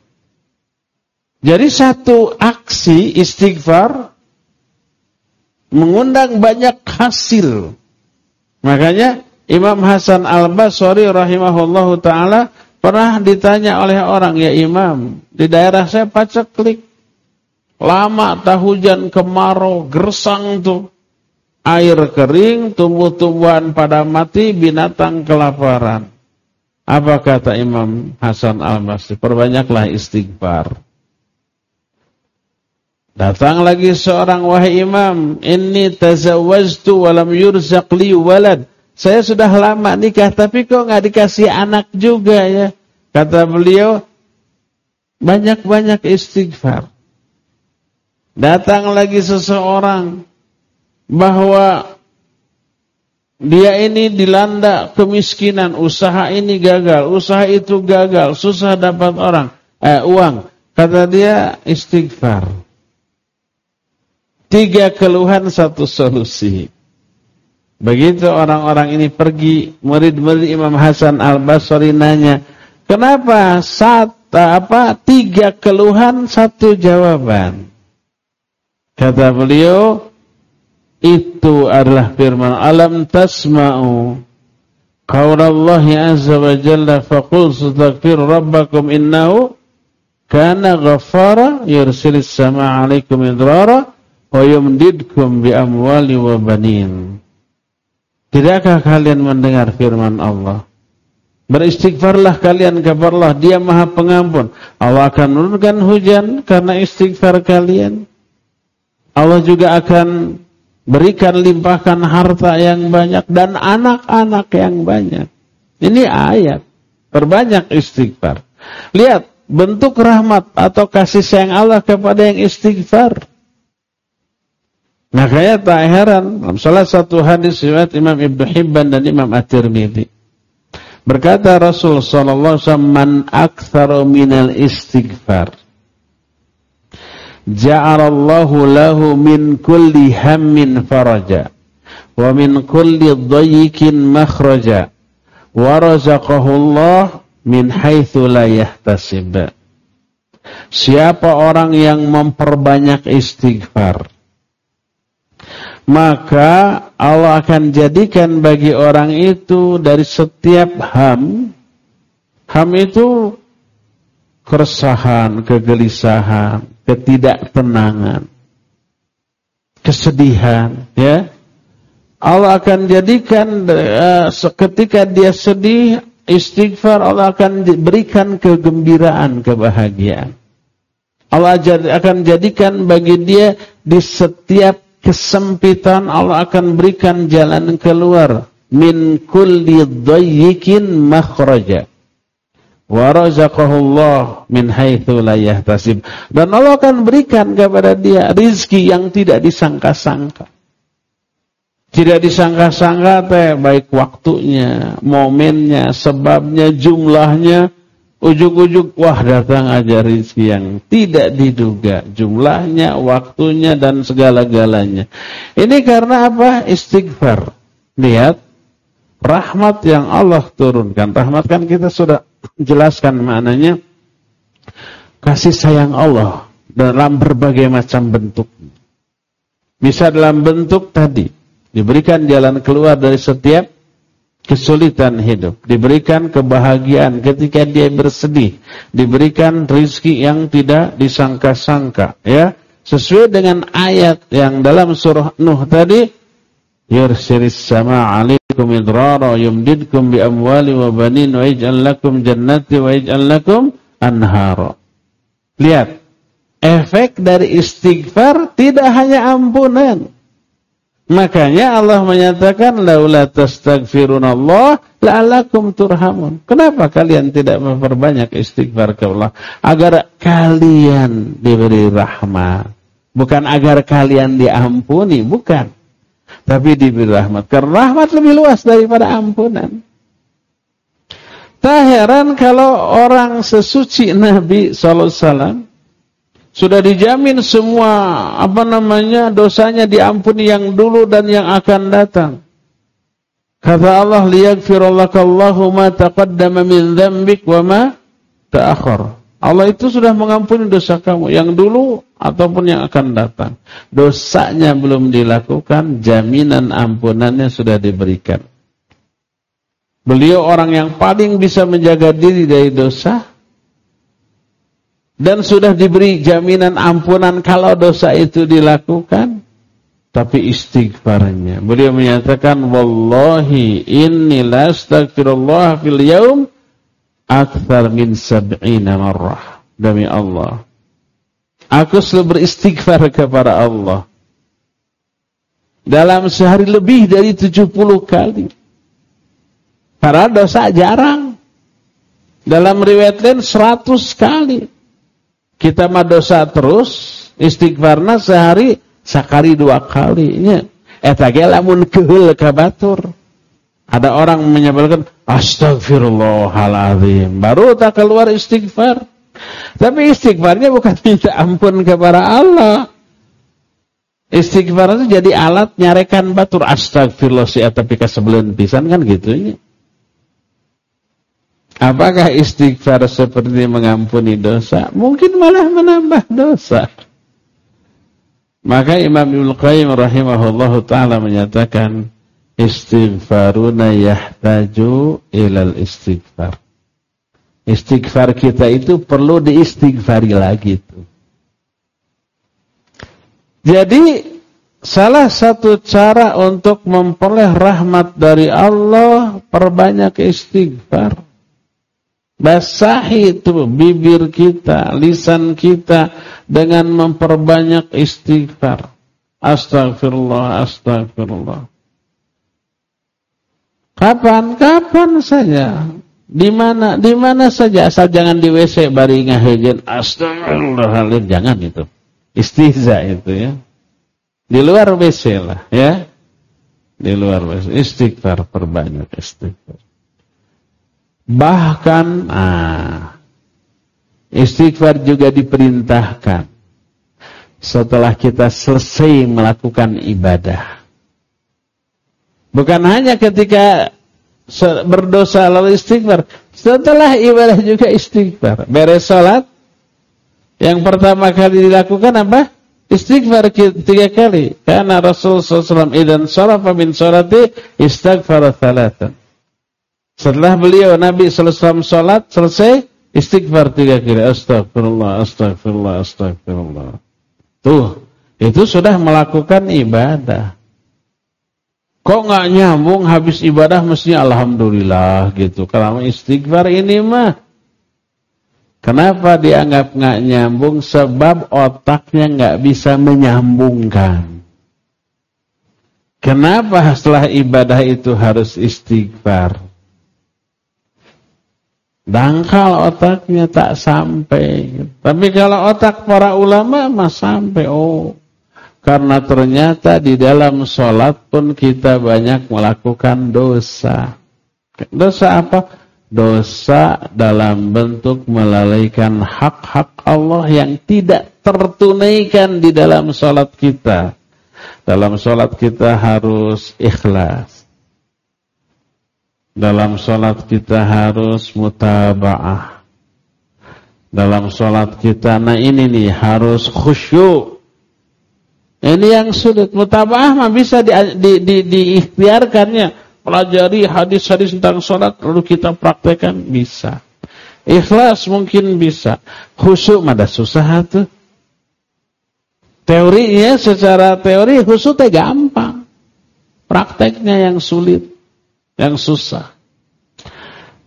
Jadi satu aksi istighfar mengundang banyak hasil. Makanya Imam Hasan Al-Basri rahimahullahu taala pernah ditanya oleh orang, "Ya Imam, di daerah saya paceklik. Lama tak hujan kemarau, gersang tuh air kering, tumbuh-tumbuhan pada mati, binatang kelaparan. Apa kata Imam Hasan Al-Basri? Perbanyaklah istighfar. Datang lagi seorang wahai imam, ini tazawwajtu walam yurzaq li walad. Saya sudah lama nikah tapi kok nggak dikasih anak juga ya. Kata beliau, banyak-banyak istighfar. Datang lagi seseorang, bahwa dia ini dilanda kemiskinan, usaha ini gagal, usaha itu gagal, susah dapat orang, eh, uang. Kata dia istighfar. Tiga keluhan satu solusi. Begitu orang-orang ini pergi, murid-murid Imam Hasan Al-Basri nanya, kenapa saat apa tiga keluhan satu jawaban? Kata beliau, itu adalah firman alam tasma'u Allah azza wa jalla faqul astaghfir rabbakum innahu kana ghaffara yursilis samaa 'alaikum idrara wa yumdidkum bi amwali wa banin. Tidakkah kalian mendengar firman Allah? Beristighfarlah kalian kepada Allah, Dia Maha Pengampun. Allah akan menurunkan hujan karena istighfar kalian. Allah juga akan berikan limpahkan harta yang banyak dan anak-anak yang banyak. Ini ayat. Perbanyak istighfar. Lihat bentuk rahmat atau kasih sayang Allah kepada yang istighfar. Makanya tak heran salah satu hadis riwayat Imam Ibnu Hibban dan Imam At-Tirmidzi. Berkata Rasul sallallahu alaihi wasallam, "Man minal istighfar." Ja'alallahu lahu min kulli hammin faraja wa min kulli dhayyikin makhraja wa razaqahu Allah min haitsu la yahtasib. Siapa orang yang memperbanyak istighfar maka Allah akan jadikan bagi orang itu dari setiap ham ham itu keresahan, kegelisahan, ketidaktenangan, kesedihan, ya. Allah akan jadikan uh, ketika dia sedih, istighfar Allah akan berikan kegembiraan, kebahagiaan. Allah akan jadikan bagi dia di setiap kesempitan Allah akan berikan jalan keluar min kulli dhayyikin makhraja wa razaqahullah min haitsu la yahtasib dan Allah akan berikan kepada dia rizki yang tidak disangka-sangka tidak disangka-sangka teh baik waktunya, momennya, sebabnya, jumlahnya Ujuk-ujuk, wah datang aja rizki yang tidak diduga. Jumlahnya, waktunya, dan segala-galanya. Ini karena apa? Istighfar. Lihat, rahmat yang Allah turunkan. Rahmat kan kita sudah jelaskan maknanya. Kasih sayang Allah dalam berbagai macam bentuk. Bisa dalam bentuk tadi. Diberikan jalan keluar dari setiap kesulitan hidup, diberikan kebahagiaan ketika dia bersedih, diberikan rizki yang tidak disangka-sangka, ya. Sesuai dengan ayat yang dalam surah Nuh tadi, yursilis sama alaikum idrara yumdidkum bi amwali wa banin wa yaj'al lakum jannati wa yaj'al lakum anhara. Lihat, efek dari istighfar tidak hanya ampunan, Makanya Allah menyatakan laula tastaghfirunallah la'allakum turhamun. Kenapa kalian tidak memperbanyak istighfar ke Allah? Agar kalian diberi rahmat. Bukan agar kalian diampuni, bukan. Tapi diberi rahmat. Karena rahmat lebih luas daripada ampunan. Tak heran kalau orang sesuci Nabi SAW sudah dijamin semua apa namanya dosanya diampuni yang dulu dan yang akan datang. Kata Allah liyaghfirallaka ma taqaddama min dzambik wa ma ta'akhkhar. Allah itu sudah mengampuni dosa kamu yang dulu ataupun yang akan datang. Dosanya belum dilakukan, jaminan ampunannya sudah diberikan. Beliau orang yang paling bisa menjaga diri dari dosa, dan sudah diberi jaminan ampunan kalau dosa itu dilakukan tapi istighfarnya beliau menyatakan wallahi inni la astaghfirullah fil yaum akthar min sab'ina marrah. Demi Allah. Aku selalu beristighfar kepada Allah. Dalam sehari lebih dari 70 kali. Para dosa jarang. Dalam riwayat lain 100 kali. Kita mah dosa terus, istighfarna sehari sakari dua kali. Nya eta ge lamun keheul ka batur. Ada orang menyebutkan astagfirullahalazim. Baru tak keluar istighfar. Tapi istighfarnya bukan minta ampun kepada Allah. Istighfar itu jadi alat nyarekan batur astagfirullah si tapi sebelum pisan kan gitu. Apakah istighfar seperti mengampuni dosa? Mungkin malah menambah dosa. Maka Imam Ibnu Qayyim rahimahullahu taala menyatakan istighfaruna yahtaju ilal istighfar. Istighfar kita itu perlu diistighfari lagi tuh. Jadi salah satu cara untuk memperoleh rahmat dari Allah perbanyak istighfar. Basahi itu bibir kita, lisan kita dengan memperbanyak istighfar. Astagfirullah, astagfirullah. Kapan? Kapan saja. Di mana? Di mana saja asal jangan di WC bari ngahejeun astagfirullahaladzim jangan itu. Istiza itu ya. Di luar WC lah ya. Di luar WC istighfar perbanyak istighfar. Bahkan ah, istighfar juga diperintahkan setelah kita selesai melakukan ibadah. Bukan hanya ketika berdosa lalu istighfar, setelah ibadah juga istighfar. Beres salat, yang pertama kali dilakukan apa? Istighfar tiga kali. Karena Rasul SAW idan sarafa min salati istighfar thalathan. Setelah beliau Nabi selesai sholat, selesai istighfar tiga kali. Astagfirullah, astagfirullah, astagfirullah. Tuh, itu sudah melakukan ibadah. Kok nggak nyambung habis ibadah mestinya alhamdulillah gitu. Kalau istighfar ini mah Kenapa dianggap nggak nyambung? Sebab otaknya nggak bisa menyambungkan. Kenapa setelah ibadah itu harus istighfar? Dangkal otaknya tak sampai. Tapi kalau otak para ulama mah sampai. Oh, karena ternyata di dalam sholat pun kita banyak melakukan dosa. Dosa apa? Dosa dalam bentuk melalaikan hak-hak Allah yang tidak tertunaikan di dalam sholat kita. Dalam sholat kita harus ikhlas. Dalam sholat kita harus mutaba'ah. Dalam sholat kita, nah ini nih harus khusyuk. Ini yang sulit. Mutaba'ah mah bisa di, di, di, diikhtiarkannya. Pelajari hadis-hadis tentang sholat lalu kita praktekkan bisa. Ikhlas mungkin bisa. Khusyuk mah susah tuh. Teorinya secara teori khusyuk gampang. Prakteknya yang sulit yang susah.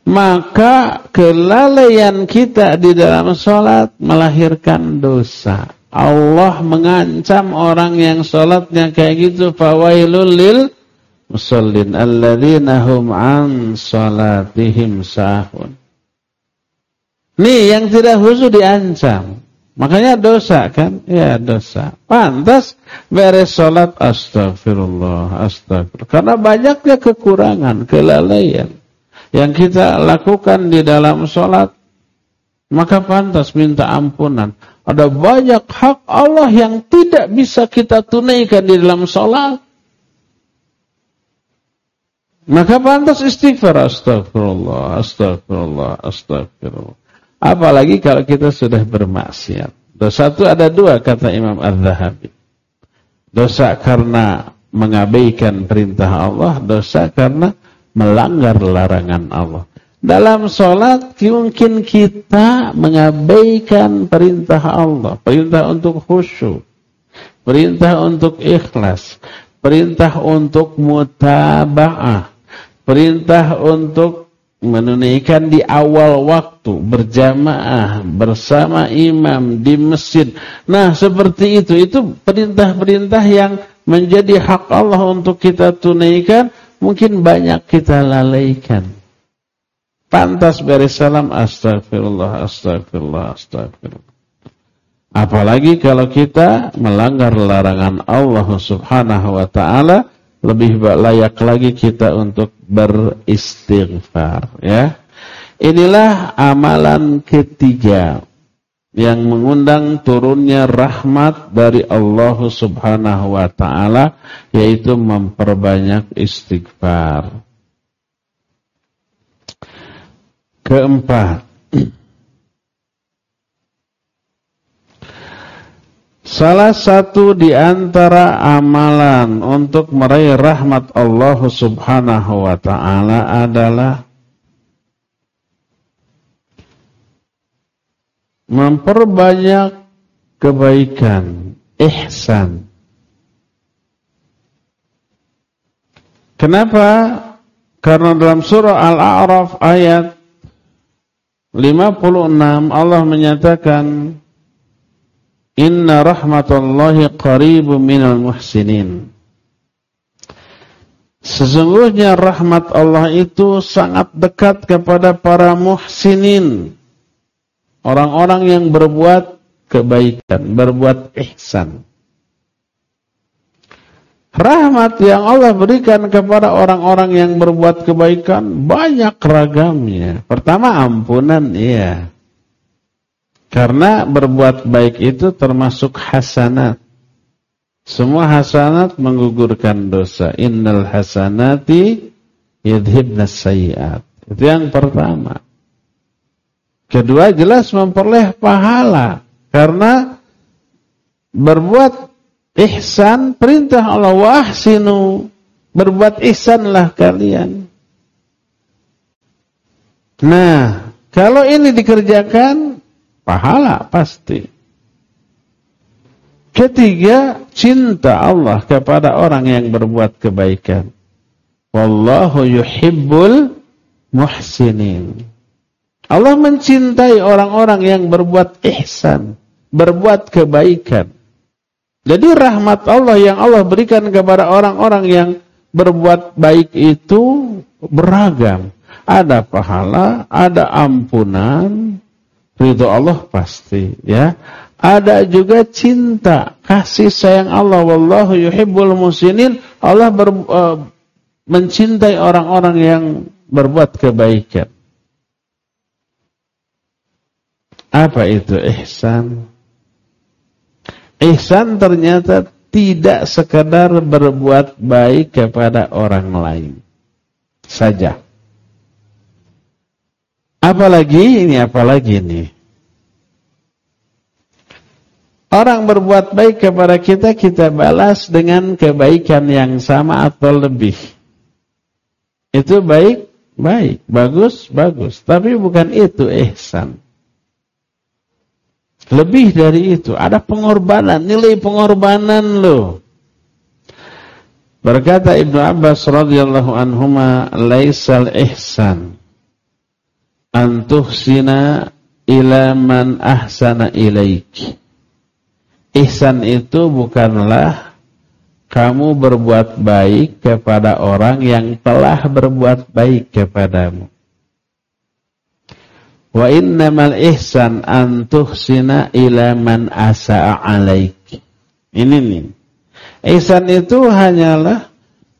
Maka kelalaian kita di dalam sholat melahirkan dosa. Allah mengancam orang yang sholatnya kayak gitu. Fawailul lil musallin alladzina hum an sholatihim sahun. Nih yang tidak khusus diancam. Makanya dosa kan? Ya dosa. Pantas beres sholat astagfirullah, astagfirullah. Karena banyaknya kekurangan, kelalaian. Yang kita lakukan di dalam sholat. Maka pantas minta ampunan. Ada banyak hak Allah yang tidak bisa kita tunaikan di dalam sholat. Maka pantas istighfar astagfirullah, astagfirullah, astagfirullah. Apalagi kalau kita sudah bermaksiat. Dosa itu ada dua kata Imam Az-Zahabi. Dosa karena mengabaikan perintah Allah, dosa karena melanggar larangan Allah. Dalam sholat mungkin kita mengabaikan perintah Allah. Perintah untuk khusyuk. Perintah untuk ikhlas. Perintah untuk mutaba'ah. Perintah untuk menunaikan di awal waktu berjamaah bersama imam di masjid. Nah, seperti itu itu perintah-perintah yang menjadi hak Allah untuk kita tunaikan mungkin banyak kita lalaikan. Pantas beres salam astagfirullah astagfirullah astagfirullah. Apalagi kalau kita melanggar larangan Allah Subhanahu wa taala lebih layak lagi kita untuk beristighfar ya. Inilah amalan ketiga yang mengundang turunnya rahmat dari Allah Subhanahu wa taala yaitu memperbanyak istighfar. Keempat, Salah satu di antara amalan untuk meraih rahmat Allah Subhanahu wa taala adalah memperbanyak kebaikan, ihsan. Kenapa? Karena dalam surah Al-A'raf ayat 56 Allah menyatakan Inna rahmatullahi qaribun minal muhsinin Sesungguhnya rahmat Allah itu sangat dekat kepada para muhsinin. Orang-orang yang berbuat kebaikan, berbuat ihsan. Rahmat yang Allah berikan kepada orang-orang yang berbuat kebaikan banyak ragamnya. Pertama ampunan, iya. Karena berbuat baik itu termasuk hasanat. Semua hasanat menggugurkan dosa. Innal hasanati yudhibnas sayiat. Itu yang pertama. Kedua jelas memperoleh pahala. Karena berbuat ihsan perintah Allah wahsinu. Berbuat ihsanlah kalian. Nah, kalau ini dikerjakan pahala pasti. Ketiga, cinta Allah kepada orang yang berbuat kebaikan. Wallahu yuhibbul muhsinin. Allah mencintai orang-orang yang berbuat ihsan, berbuat kebaikan. Jadi rahmat Allah yang Allah berikan kepada orang-orang yang berbuat baik itu beragam. Ada pahala, ada ampunan, ridho Allah pasti, ya. Ada juga cinta, kasih sayang Allah. Wallahu yuhibbul musinin. Allah ber, uh, mencintai orang-orang yang berbuat kebaikan. Apa itu ihsan? Ihsan ternyata tidak sekadar berbuat baik kepada orang lain saja. Apalagi ini apalagi ini Orang berbuat baik kepada kita, kita balas dengan kebaikan yang sama atau lebih. Itu baik, baik. Bagus, bagus. Tapi bukan itu ihsan. Lebih dari itu, ada pengorbanan, nilai pengorbanan loh. Berkata Ibnu Abbas radhiyallahu anhuma, "Laisal ihsan an tuhsina ila man ahsana ilaiki." Ihsan itu bukanlah kamu berbuat baik kepada orang yang telah berbuat baik kepadamu. Wa innamal ihsan an tuhsina ila man asa'a alaik. Ini nih. Ihsan itu hanyalah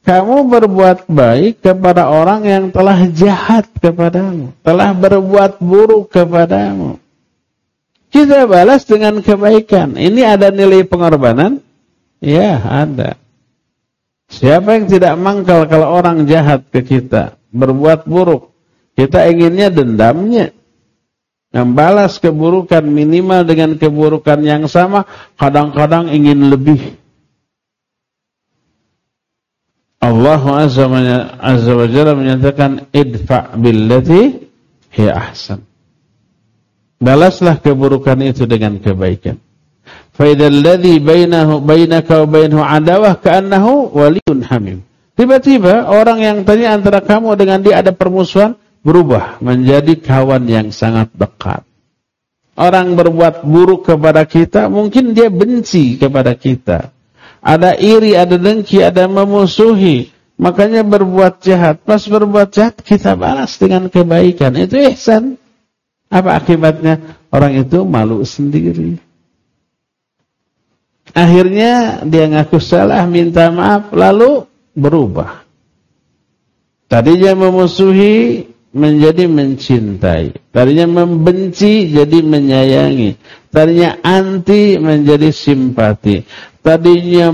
kamu berbuat baik kepada orang yang telah jahat kepadamu, telah berbuat buruk kepadamu. Kita balas dengan kebaikan. Ini ada nilai pengorbanan? Ya, ada. Siapa yang tidak mangkal kalau orang jahat ke kita, berbuat buruk, kita inginnya dendamnya. Membalas keburukan minimal dengan keburukan yang sama, kadang-kadang ingin lebih. Allah Azza wa Jalla menyatakan idfa' billati hiya ahsan. Balaslah keburukan itu dengan kebaikan. Faidal ladzi bainahu bainaka wa bainahu adawah ka'annahu waliyun hamim. Tiba-tiba orang yang tadi antara kamu dengan dia ada permusuhan berubah menjadi kawan yang sangat dekat. Orang berbuat buruk kepada kita, mungkin dia benci kepada kita. Ada iri, ada dengki, ada memusuhi. Makanya berbuat jahat. Pas berbuat jahat, kita balas dengan kebaikan. Itu ihsan. Apa akibatnya? Orang itu malu sendiri. Akhirnya dia ngaku salah, minta maaf, lalu berubah. Tadinya memusuhi menjadi mencintai. Tadinya membenci jadi menyayangi. Tadinya anti menjadi simpati. Tadinya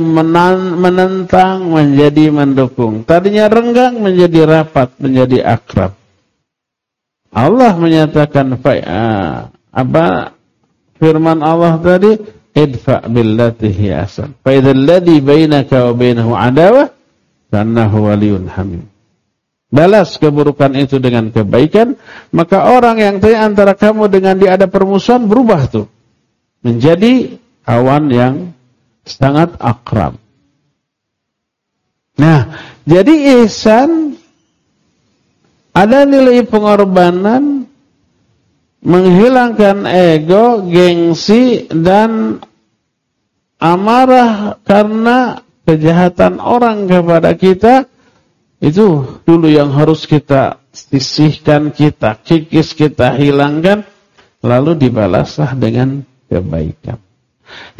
menentang menjadi mendukung. Tadinya renggang menjadi rapat, menjadi akrab. Allah menyatakan uh, apa firman Allah tadi idfa billati hiyasan fa idzal ladzi bainaka wa bainahu adawah kannahu waliyun hamim balas keburukan itu dengan kebaikan maka orang yang tadi antara kamu dengan dia ada permusuhan berubah tuh. Menjadi kawan yang sangat akrab. Nah, jadi ihsan ada nilai pengorbanan menghilangkan ego, gengsi dan amarah karena kejahatan orang kepada kita itu dulu yang harus kita sisihkan kita kikis kita hilangkan lalu dibalaslah dengan kebaikan.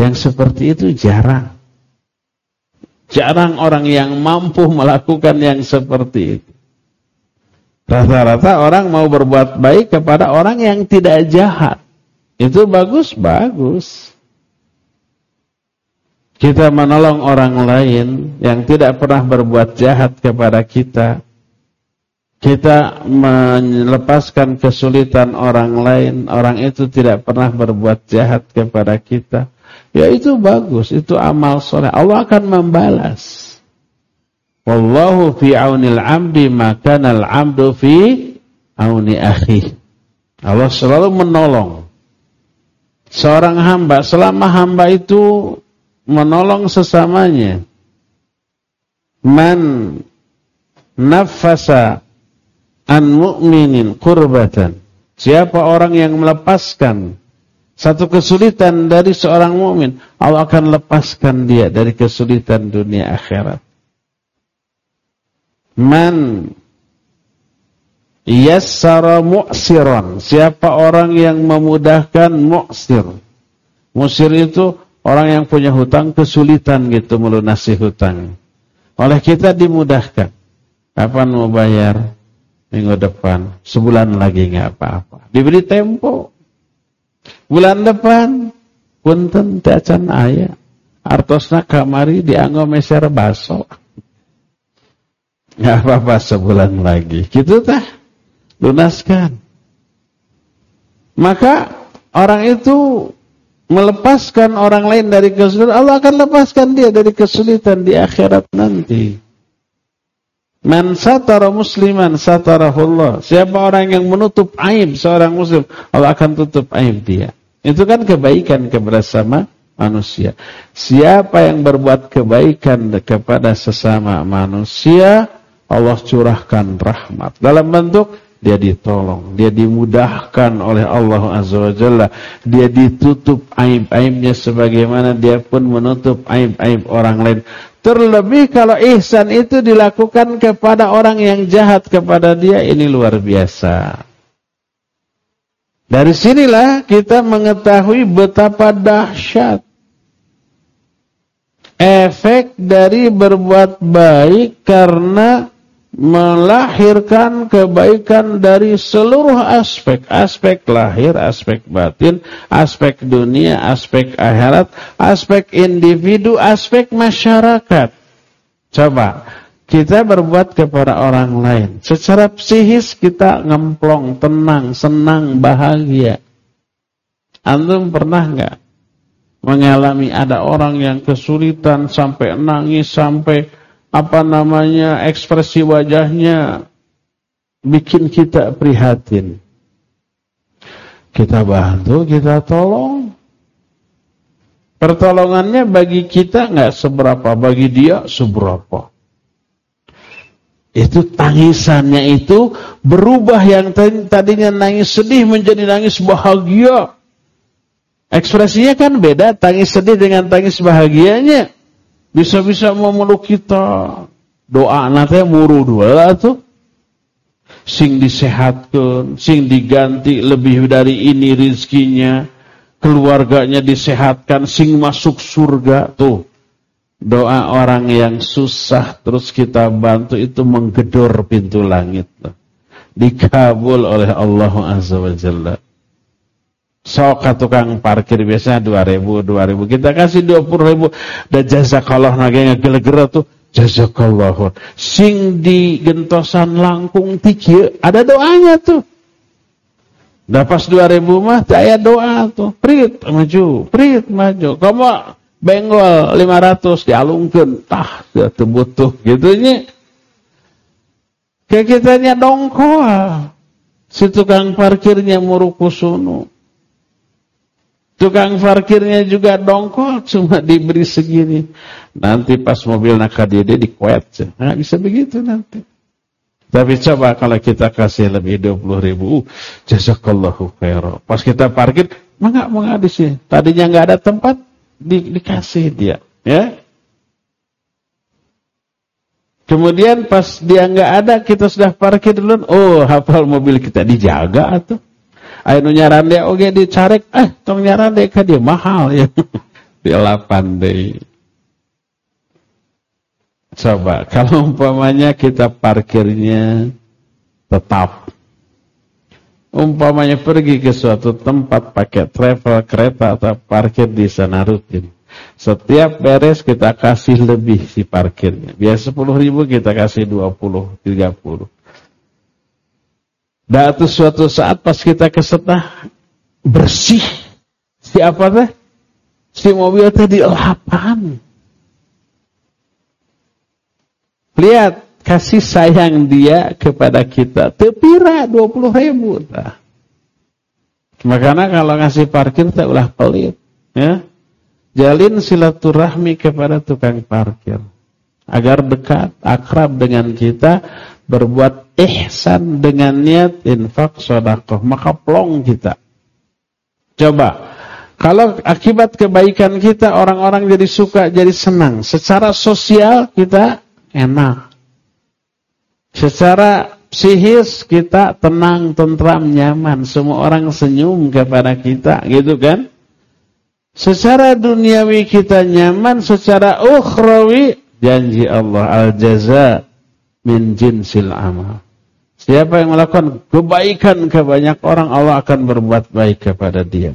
Yang seperti itu jarang. Jarang orang yang mampu melakukan yang seperti itu. Rata-rata orang mau berbuat baik kepada orang yang tidak jahat. Itu bagus bagus kita menolong orang lain yang tidak pernah berbuat jahat kepada kita. Kita melepaskan kesulitan orang lain, orang itu tidak pernah berbuat jahat kepada kita. Ya itu bagus, itu amal soleh. Allah akan membalas. Wallahu fi aunil amdi makanal amdu fi auni akhi. Allah selalu menolong seorang hamba selama hamba itu menolong sesamanya. Man nafasa an mu'minin kurbatan. Siapa orang yang melepaskan satu kesulitan dari seorang mukmin, Allah akan lepaskan dia dari kesulitan dunia akhirat. Man yassara mu'siran. Siapa orang yang memudahkan mu'sir. Musir itu Orang yang punya hutang kesulitan gitu melunasi hutang. Oleh kita dimudahkan. Kapan mau bayar? Minggu depan. Sebulan lagi nggak apa-apa. Diberi tempo. Bulan depan. Punten tacan ayah. Artosna kamari dianggo meser baso. Nggak apa-apa sebulan lagi. Gitu tah. Lunaskan. Maka orang itu melepaskan orang lain dari kesulitan, Allah akan lepaskan dia dari kesulitan di akhirat nanti. Man satara musliman satarahullah. Siapa orang yang menutup aib seorang muslim, Allah akan tutup aib dia. Itu kan kebaikan kepada sama manusia. Siapa yang berbuat kebaikan kepada sesama manusia, Allah curahkan rahmat. Dalam bentuk dia ditolong, dia dimudahkan oleh Allah Azza wa Jalla, dia ditutup aib-aibnya sebagaimana dia pun menutup aib-aib orang lain. Terlebih kalau ihsan itu dilakukan kepada orang yang jahat kepada dia, ini luar biasa. Dari sinilah kita mengetahui betapa dahsyat efek dari berbuat baik karena melahirkan kebaikan dari seluruh aspek, aspek lahir, aspek batin, aspek dunia, aspek akhirat, aspek individu, aspek masyarakat. Coba kita berbuat kepada orang lain. Secara psikis kita ngemplong, tenang, senang, bahagia. Antum pernah nggak mengalami ada orang yang kesulitan sampai nangis, sampai apa namanya ekspresi wajahnya bikin kita prihatin. Kita bantu, kita tolong. Pertolongannya bagi kita nggak seberapa, bagi dia seberapa. Itu tangisannya itu berubah yang tadinya nangis sedih menjadi nangis bahagia. Ekspresinya kan beda, tangis sedih dengan tangis bahagianya. Bisa-bisa memeluk kita. Doa nanti muru dua tuh. Sing disehatkan, sing diganti lebih dari ini rizkinya. Keluarganya disehatkan, sing masuk surga. Tuh. Doa orang yang susah terus kita bantu itu menggedor pintu langit. Dikabul oleh Allah Azza wa Jalla. Sok tukang parkir biasa 2000 2000 kita kasih 20000 dan jazakallah nage ngegeleger tuh. Jazakallah. Sing di gentosan langkung tikieu ada doanya tuh. Dah pas 2000 mah daya doa tuh. Prit maju prit maju. Kamu benggol 500 dialungkeun tah teu butuh gitu nya kayak kitanya dongkol. Si tukang parkirnya murukusunu Tukang parkirnya juga dongkol cuma diberi segini. Nanti pas mobil nakadide dikuet. Nggak bisa begitu nanti. Tapi coba kalau kita kasih lebih 20 ribu, uh, jazakallahu. Pas kita parkir, mengak mengak sini. Tadinya nggak ada tempat, di, dikasih dia. Ya. Kemudian pas dia nggak ada, kita sudah parkir dulu. Oh, hafal mobil kita dijaga atau? Ayo nyaran dia oke dicarek, eh tong nyaran dia kan dia mahal ya. di lapan deh. Coba kalau umpamanya kita parkirnya tetap. Umpamanya pergi ke suatu tempat pakai travel kereta atau parkir di sana rutin. Setiap beres kita kasih lebih si parkirnya. Biasa 10 ribu kita kasih 20, 30. Dan itu suatu saat pas kita ke setah bersih. Siapa teh? Si mobil tadi lapan. Lihat kasih sayang dia kepada kita. Tepira 20 ribu. Nah. Makanya kalau ngasih parkir tak ulah pelit. Ya. Jalin silaturahmi kepada tukang parkir. Agar dekat, akrab dengan kita berbuat ihsan dengan niat infak sodakoh, maka plong kita. Coba, kalau akibat kebaikan kita orang-orang jadi suka, jadi senang. Secara sosial kita enak. Secara psikis kita tenang, tentram, nyaman. Semua orang senyum kepada kita, gitu kan? Secara duniawi kita nyaman, secara ukhrawi janji Allah al-jaza min jinsil amal. Siapa yang melakukan kebaikan ke banyak orang, Allah akan berbuat baik kepada dia.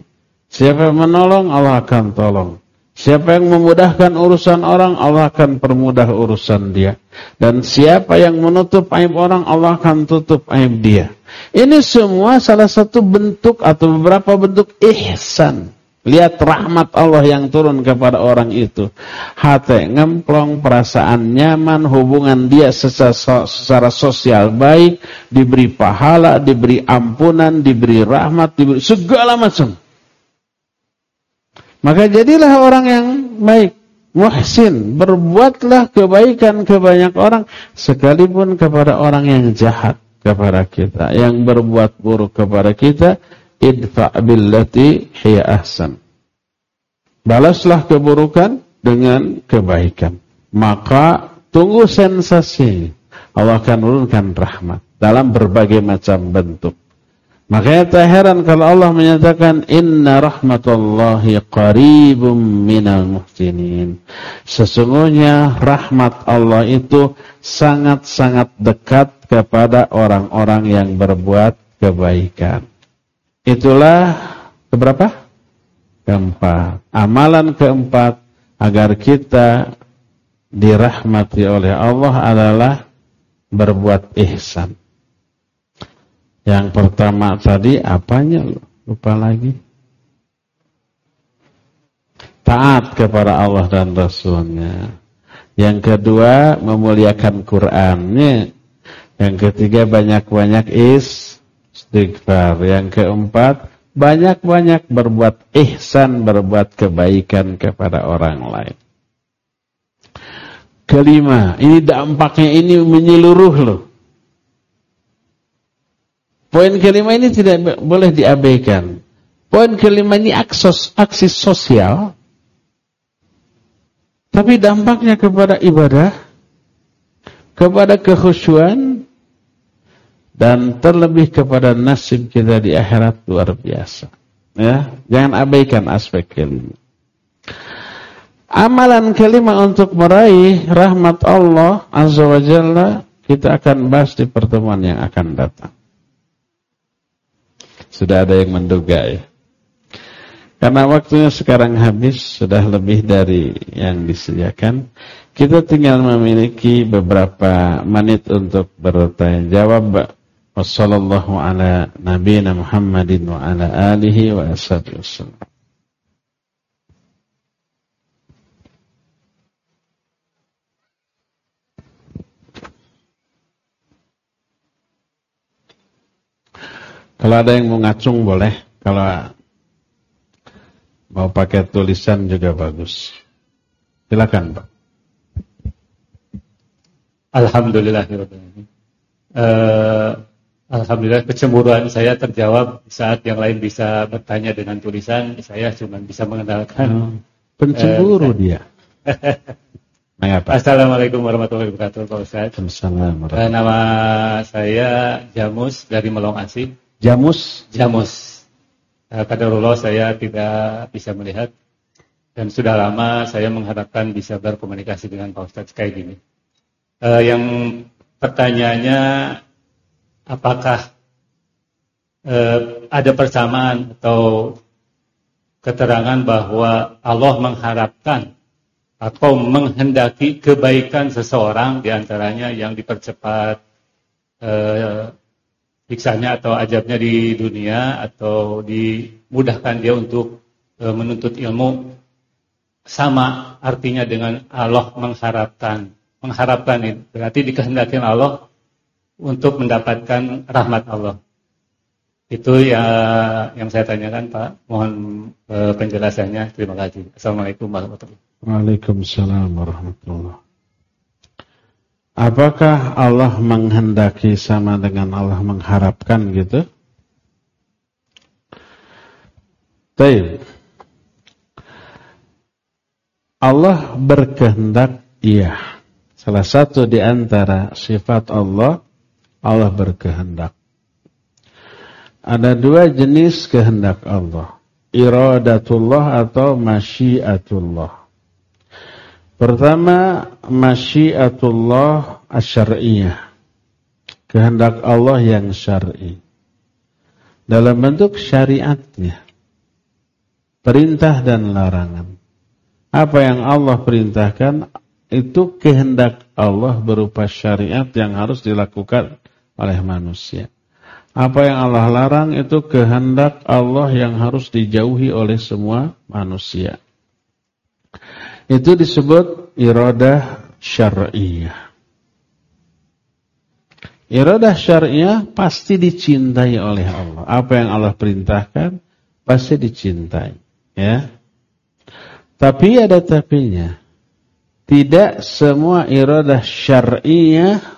Siapa yang menolong, Allah akan tolong. Siapa yang memudahkan urusan orang, Allah akan permudah urusan dia. Dan siapa yang menutup aib orang, Allah akan tutup aib dia. Ini semua salah satu bentuk atau beberapa bentuk ihsan. Lihat rahmat Allah yang turun kepada orang itu. Hati ngemplong, perasaan nyaman, hubungan dia secara, secara sosial baik, diberi pahala, diberi ampunan, diberi rahmat, diberi segala macam. Maka jadilah orang yang baik. Muhsin, berbuatlah kebaikan ke banyak orang, sekalipun kepada orang yang jahat kepada kita, yang berbuat buruk kepada kita, idfa billati hiya ahsan. Balaslah keburukan dengan kebaikan. Maka tunggu sensasi. Allah akan menurunkan rahmat dalam berbagai macam bentuk. Makanya tak heran kalau Allah menyatakan inna rahmatullahi qaribum minal muhsinin. Sesungguhnya rahmat Allah itu sangat-sangat dekat kepada orang-orang yang berbuat kebaikan. Itulah keberapa? Keempat. Amalan keempat agar kita dirahmati oleh Allah adalah berbuat ihsan. Yang pertama tadi apanya lupa lagi? Taat kepada Allah dan Rasulnya. Yang kedua memuliakan Qur'annya. Yang ketiga banyak-banyak is istighfar. Yang keempat, banyak-banyak berbuat ihsan, berbuat kebaikan kepada orang lain. Kelima, ini dampaknya ini menyeluruh loh. Poin kelima ini tidak boleh diabaikan. Poin kelima ini aksos, aksi sosial. Tapi dampaknya kepada ibadah, kepada kekhusyuan, dan terlebih kepada nasib kita di akhirat luar biasa. Ya, jangan abaikan aspek kelima. Amalan kelima untuk meraih rahmat Allah Azza wa Jalla kita akan bahas di pertemuan yang akan datang. Sudah ada yang menduga ya. Karena waktunya sekarang habis, sudah lebih dari yang disediakan. Kita tinggal memiliki beberapa menit untuk bertanya jawab Wassallallahu ala nabiyina Muhammadin wa ala alihi wa ashabihi wasallam. Kalau ada yang mau ngacung boleh. Kalau Mau pakai tulisan juga bagus. Silakan, Pak. Alhamdulillah. Uh, Alhamdulillah kecemburuan saya terjawab saat yang lain bisa bertanya dengan tulisan, saya cuma bisa mengandalkan. Hmm. Pencemburu uh, dia. Mengapa? Assalamualaikum warahmatullahi wabarakatuh Pak Ustaz. Assalamualaikum. Uh, nama saya Jamus dari Melong Asih. Jamus? Jamus. Uh, Kadarullah saya tidak bisa melihat dan sudah lama saya mengharapkan bisa berkomunikasi dengan Pak Ustaz kayak gini. Uh, yang pertanyaannya apakah uh, ada persamaan atau keterangan bahwa Allah mengharapkan atau menghendaki kebaikan seseorang di antaranya yang dipercepat eh, siksanya atau ajabnya di dunia atau dimudahkan dia untuk eh, menuntut ilmu? Sama artinya dengan Allah mengharapkan. Mengharapkan ini berarti dikehendaki Allah untuk mendapatkan rahmat Allah itu ya yang saya tanyakan Pak mohon eh, penjelasannya terima kasih Assalamualaikum warahmatullahi wabarakatuh Waalaikumsalam warahmatullahi Apakah Allah menghendaki sama dengan Allah mengharapkan gitu? Baik. Allah berkehendak iya. Salah satu di antara sifat Allah, Allah berkehendak. Ada dua jenis kehendak Allah. Iradatullah atau masyiatullah. Pertama, masyiatullah asyariyah. Kehendak Allah yang syar'i. Dalam bentuk syariatnya. Perintah dan larangan. Apa yang Allah perintahkan itu kehendak Allah berupa syariat yang harus dilakukan oleh manusia. Apa yang Allah larang itu kehendak Allah yang harus dijauhi oleh semua manusia. Itu disebut iradah syar'iyah. Iradah syar'iyah pasti dicintai oleh Allah. Apa yang Allah perintahkan pasti dicintai, ya. Tapi ada tapinya. Tidak semua iradah syar'iyah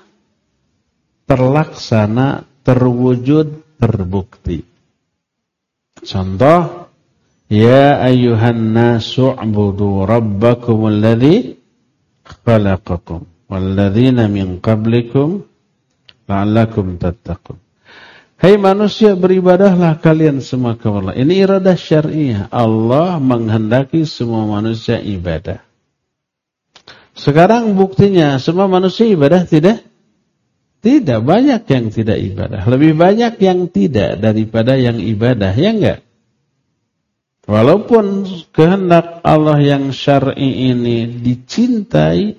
terlaksana, terwujud, terbukti. Contoh Ya ayuhan nasu ubudu rabbakum alladhi khalaqakum walladzina min qablikum la'allakum tattaqun. Hai manusia beribadahlah kalian semua kepada Allah. Ini iradah syariah. Allah menghendaki semua manusia ibadah. Sekarang buktinya semua manusia ibadah tidak? Tidak, banyak yang tidak ibadah. Lebih banyak yang tidak daripada yang ibadah, ya enggak? Walaupun kehendak Allah yang syar'i ini dicintai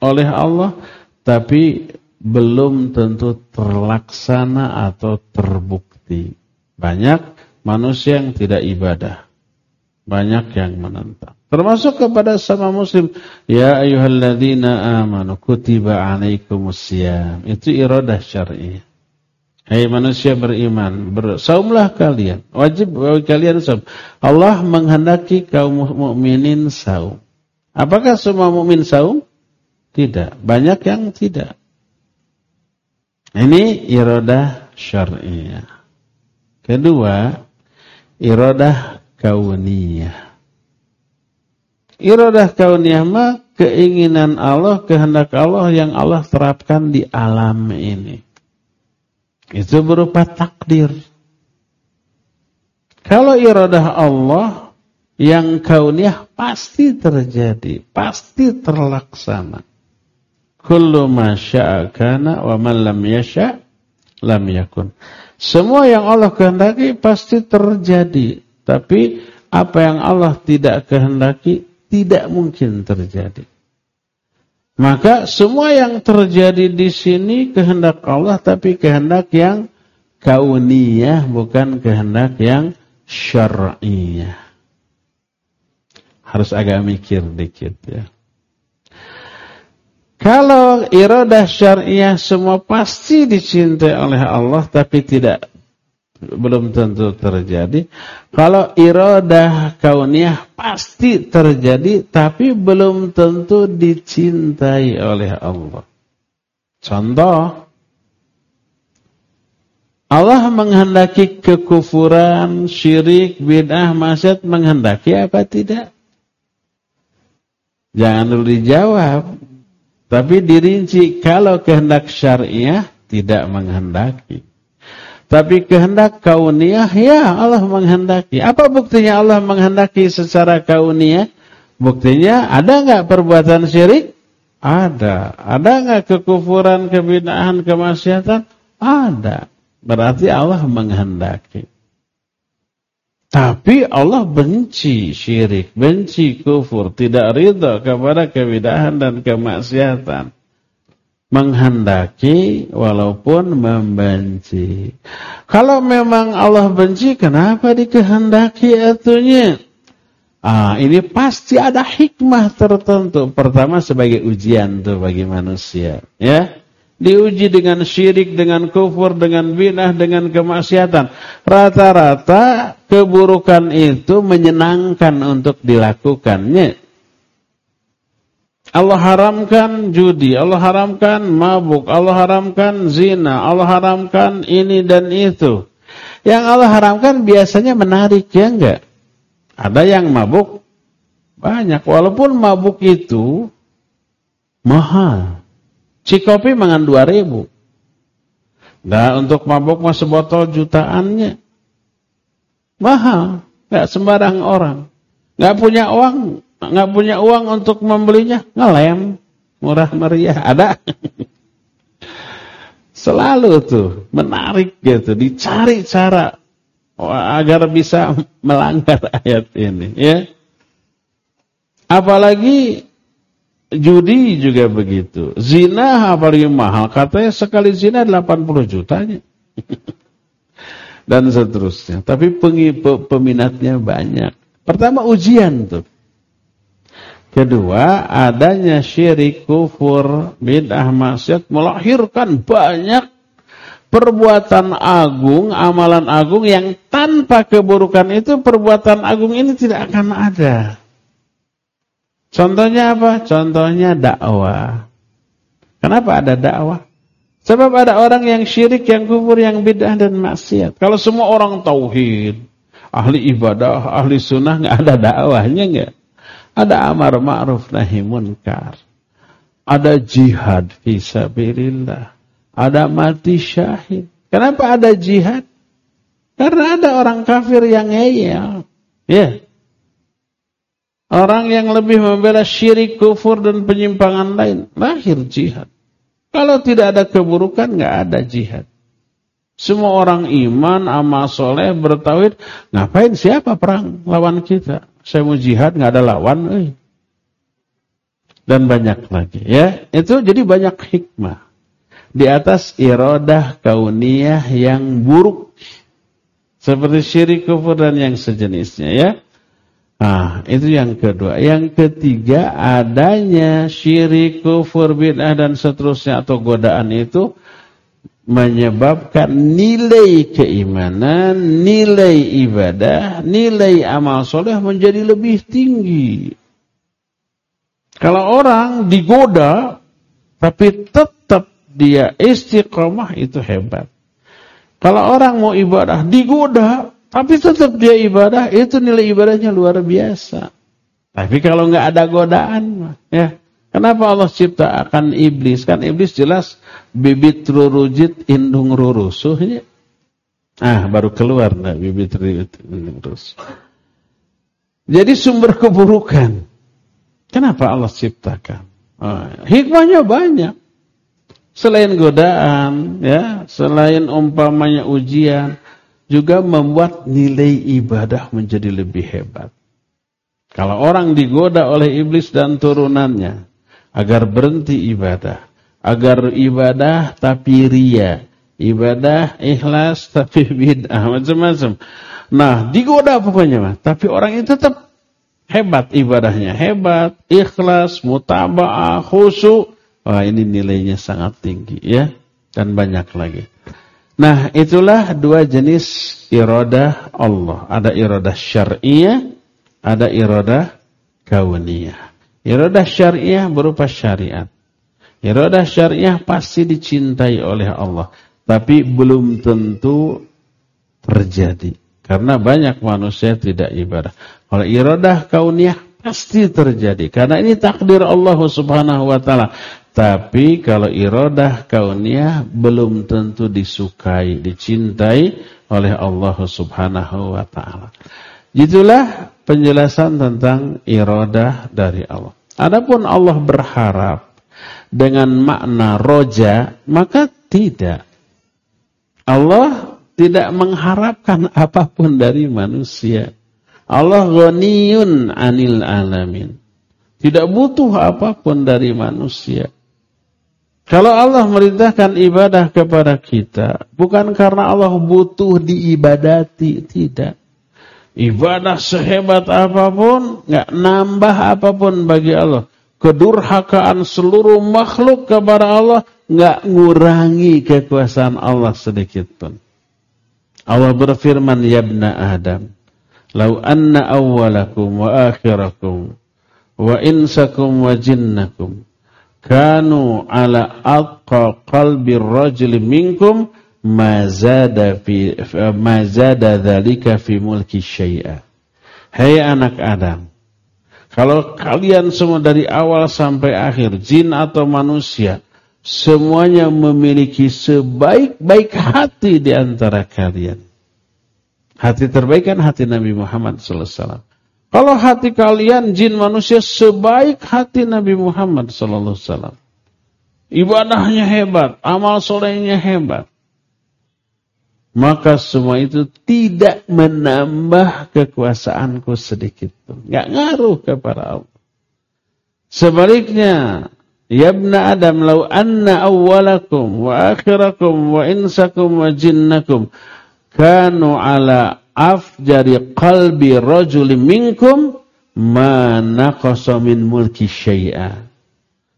oleh Allah, tapi belum tentu terlaksana atau terbukti. Banyak manusia yang tidak ibadah. Banyak yang menentang. Termasuk kepada sama muslim. Ya ayuhalladzina amanu kutiba alaikumusiyam. Itu iradah syar'i. Hai manusia beriman, bersaumlah kalian. Wajib bagi kalian saum. Allah menghendaki kaum mukminin saum. Apakah semua mukmin saum? Tidak. Banyak yang tidak. Ini iradah syar'iyah. Kedua, iradah kauniyah. Iradah kauniyah mah keinginan Allah, kehendak Allah yang Allah terapkan di alam ini. Itu berupa takdir. Kalau iradah Allah yang kauniyah pasti terjadi, pasti terlaksana. Kullu ma sya'akana wa man lam yasha' lam yakun. Semua yang Allah kehendaki pasti terjadi, tapi apa yang Allah tidak kehendaki tidak mungkin terjadi. Maka semua yang terjadi di sini kehendak Allah tapi kehendak yang kauniyah bukan kehendak yang syar'iyah. Harus agak mikir dikit ya. Kalau iradah syariah semua pasti dicintai oleh Allah tapi tidak belum tentu terjadi. Kalau iradah kauniyah pasti terjadi tapi belum tentu dicintai oleh Allah. Contoh Allah menghendaki kekufuran, syirik, bid'ah, maksiat menghendaki apa tidak? Jangan dulu dijawab. Tapi dirinci kalau kehendak syariah tidak menghendaki. Tapi kehendak kauniyah, ya Allah menghendaki. Apa buktinya Allah menghendaki secara kauniyah? Buktinya ada nggak perbuatan syirik? Ada. Ada nggak kekufuran, kebinahan, kemaksiatan? Ada. Berarti Allah menghendaki. Tapi Allah benci syirik, benci kufur, tidak ridha kepada kebidahan dan kemaksiatan menghendaki walaupun membenci. Kalau memang Allah benci, kenapa dikehendaki atunya? Ah, ini pasti ada hikmah tertentu. Pertama sebagai ujian tuh bagi manusia, ya. Diuji dengan syirik, dengan kufur, dengan binah, dengan kemaksiatan. Rata-rata keburukan itu menyenangkan untuk dilakukannya. Allah haramkan judi, Allah haramkan mabuk, Allah haramkan zina, Allah haramkan ini dan itu. Yang Allah haramkan biasanya menarik, ya enggak? Ada yang mabuk, banyak. Walaupun mabuk itu mahal. Cikopi mangan ribu. Nah untuk mabuk mah sebotol jutaannya. Mahal. Gak sembarang orang. Gak punya uang, nggak punya uang untuk membelinya, ngelem, murah meriah, ada. Selalu tuh menarik gitu, dicari cara agar bisa melanggar ayat ini, ya. Apalagi judi juga begitu. Zina apalagi mahal, katanya sekali zina 80 jutanya. Dan seterusnya. Tapi peminatnya banyak. Pertama ujian tuh. Kedua, adanya syirik, kufur, bid'ah, maksiat melahirkan banyak perbuatan agung, amalan agung yang tanpa keburukan itu perbuatan agung ini tidak akan ada. Contohnya apa? Contohnya dakwah. Kenapa ada dakwah? Sebab ada orang yang syirik, yang kufur, yang bid'ah dan maksiat. Kalau semua orang tauhid, ahli ibadah, ahli sunnah, nggak ada dakwahnya nggak? Ada amar ma'ruf nahi munkar. Ada jihad fisabilillah. Ada mati syahid. Kenapa ada jihad? Karena ada orang kafir yang ngeyel. Ya. Orang yang lebih membela syirik, kufur dan penyimpangan lain. Lahir jihad. Kalau tidak ada keburukan, nggak ada jihad. Semua orang iman, amal soleh, bertawid. Ngapain siapa perang lawan kita? Saya mau jihad nggak ada lawan, eh. Dan banyak lagi ya. Itu jadi banyak hikmah. Di atas iradah kauniyah yang buruk. Seperti syirik kufur dan yang sejenisnya ya. Nah, itu yang kedua. Yang ketiga, adanya syirik, kufur, bid'ah dan seterusnya atau godaan itu menyebabkan nilai keimanan, nilai ibadah, nilai amal soleh menjadi lebih tinggi. Kalau orang digoda, tapi tetap dia istiqomah itu hebat. Kalau orang mau ibadah digoda, tapi tetap dia ibadah, itu nilai ibadahnya luar biasa. Tapi kalau nggak ada godaan, ya Kenapa Allah ciptakan iblis? Kan iblis jelas bibit rurujit indung rurusuhnya. Ah, baru keluar nah, bibit rurujit indung rurusuh. Jadi sumber keburukan. Kenapa Allah ciptakan? Ah, hikmahnya banyak. Selain godaan, ya, selain umpamanya ujian, juga membuat nilai ibadah menjadi lebih hebat. Kalau orang digoda oleh iblis dan turunannya, agar berhenti ibadah, agar ibadah tapi ria, ibadah ikhlas tapi bid'ah, macam-macam. Nah, digoda pokoknya mah, tapi orang itu tetap hebat ibadahnya, hebat, ikhlas, mutaba'ah, khusyuk. Wah, ini nilainya sangat tinggi ya dan banyak lagi. Nah, itulah dua jenis iradah Allah. Ada iradah syariah, ada iradah kauniyah. Iradah syariah berupa syariat. Iradah syariah pasti dicintai oleh Allah, tapi belum tentu terjadi. Karena banyak manusia tidak ibadah. Kalau iradah kauniyah pasti terjadi karena ini takdir Allah Subhanahu wa taala. Tapi kalau iradah kauniyah belum tentu disukai, dicintai oleh Allah Subhanahu wa taala. Itulah penjelasan tentang iradah dari Allah. Adapun Allah berharap dengan makna roja, maka tidak. Allah tidak mengharapkan apa pun dari manusia. Allah ghaniyun anil alamin. Tidak butuh apa pun dari manusia. Kalau Allah merintahkan ibadah kepada kita, bukan karena Allah butuh diibadati, tidak. Ibadah sehebat apa pun, nggak nambah apa pun bagi Allah. Kedurhakaan seluruh makhluk kepada Allah nggak ngurangi kekuasaan Allah sedikit pun. Allah berfirman, Ya Adam, Lau anna awwalakum wa akhirakum wa insakum wa jinnakum kanu ala aqqa qalbi rajul minkum ma zada fi ma zada dzalika fi mulki syai'a Hai anak Adam kalau kalian semua dari awal sampai akhir jin atau manusia semuanya memiliki sebaik-baik hati di antara kalian hati terbaik kan hati Nabi Muhammad sallallahu alaihi wasallam kalau hati kalian jin manusia sebaik hati Nabi Muhammad sallallahu alaihi wasallam. Ibadahnya hebat, amal solehnya hebat. Maka semua itu tidak menambah kekuasaanku sedikit pun. Enggak ngaruh kepada Allah. Sebaliknya, Yabna Adam, lau anna awwalakum wa akhirakum wa insakum wa jinnakum kanu ala afjari qalbi rajulin minkum ma naqasa min mulki syai'a.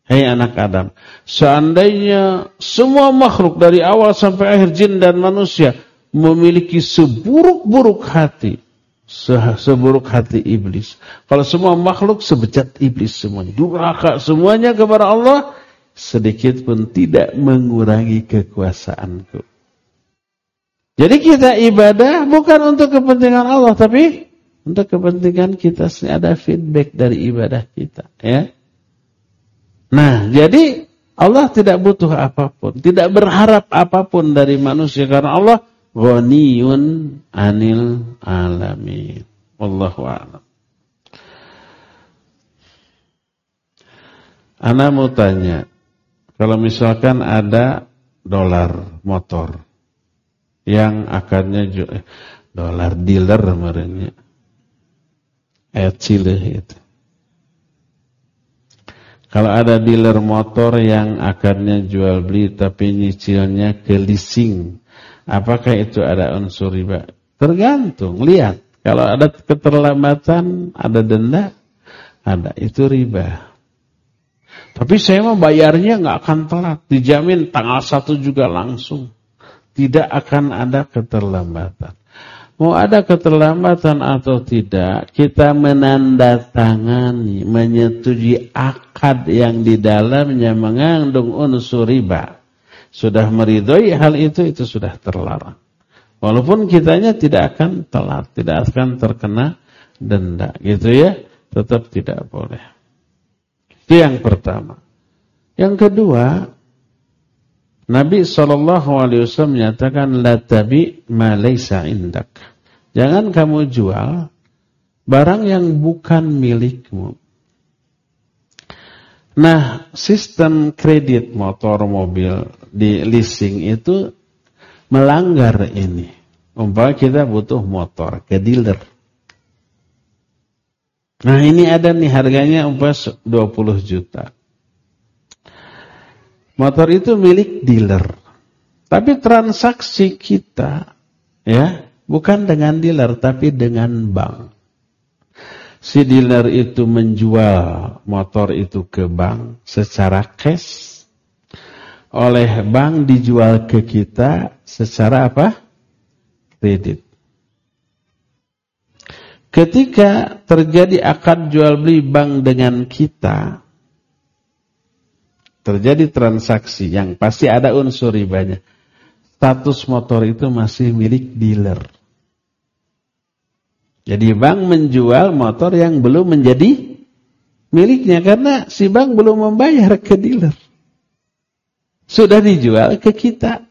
Hei anak Adam, seandainya semua makhluk dari awal sampai akhir jin dan manusia memiliki seburuk-buruk hati, se seburuk hati iblis. Kalau semua makhluk sebejat iblis semuanya, durhaka semuanya kepada Allah, sedikit pun tidak mengurangi kekuasaanku. Jadi kita ibadah bukan untuk kepentingan Allah, tapi untuk kepentingan kita ada feedback dari ibadah kita, ya. Nah, jadi Allah tidak butuh apa pun, tidak berharap apa pun dari manusia karena Allah ghaniyun anil alamin. Wallahu a'lam. Ana mau tanya, kalau misalkan ada dolar motor yang akarnya eh, dolar dealer kemarinnya ayat Chile itu. Kalau ada dealer motor yang akarnya jual beli tapi nyicilnya ke leasing, apakah itu ada unsur riba? Tergantung, lihat. Kalau ada keterlambatan, ada denda, ada itu riba. Tapi saya mau bayarnya nggak akan telat, dijamin tanggal satu juga langsung tidak akan ada keterlambatan. Mau ada keterlambatan atau tidak, kita menandatangani, menyetujui akad yang di dalamnya mengandung unsur riba. Sudah meridhoi hal itu, itu sudah terlarang. Walaupun kitanya tidak akan telat, tidak akan terkena denda. Gitu ya, tetap tidak boleh. Itu yang pertama. Yang kedua, Nabi SAW menyatakan la tabi ma laysa indak. Jangan kamu jual barang yang bukan milikmu. Nah, sistem kredit motor mobil di leasing itu melanggar ini. Umpama kita butuh motor ke dealer. Nah, ini ada nih harganya umpama 20 juta. Motor itu milik dealer. Tapi transaksi kita ya bukan dengan dealer tapi dengan bank. Si dealer itu menjual motor itu ke bank secara cash. oleh bank dijual ke kita secara apa? Kredit. Ketika terjadi akad jual beli bank dengan kita, terjadi transaksi yang pasti ada unsur ribanya. Status motor itu masih milik dealer. Jadi bank menjual motor yang belum menjadi miliknya karena si bank belum membayar ke dealer. Sudah dijual ke kita.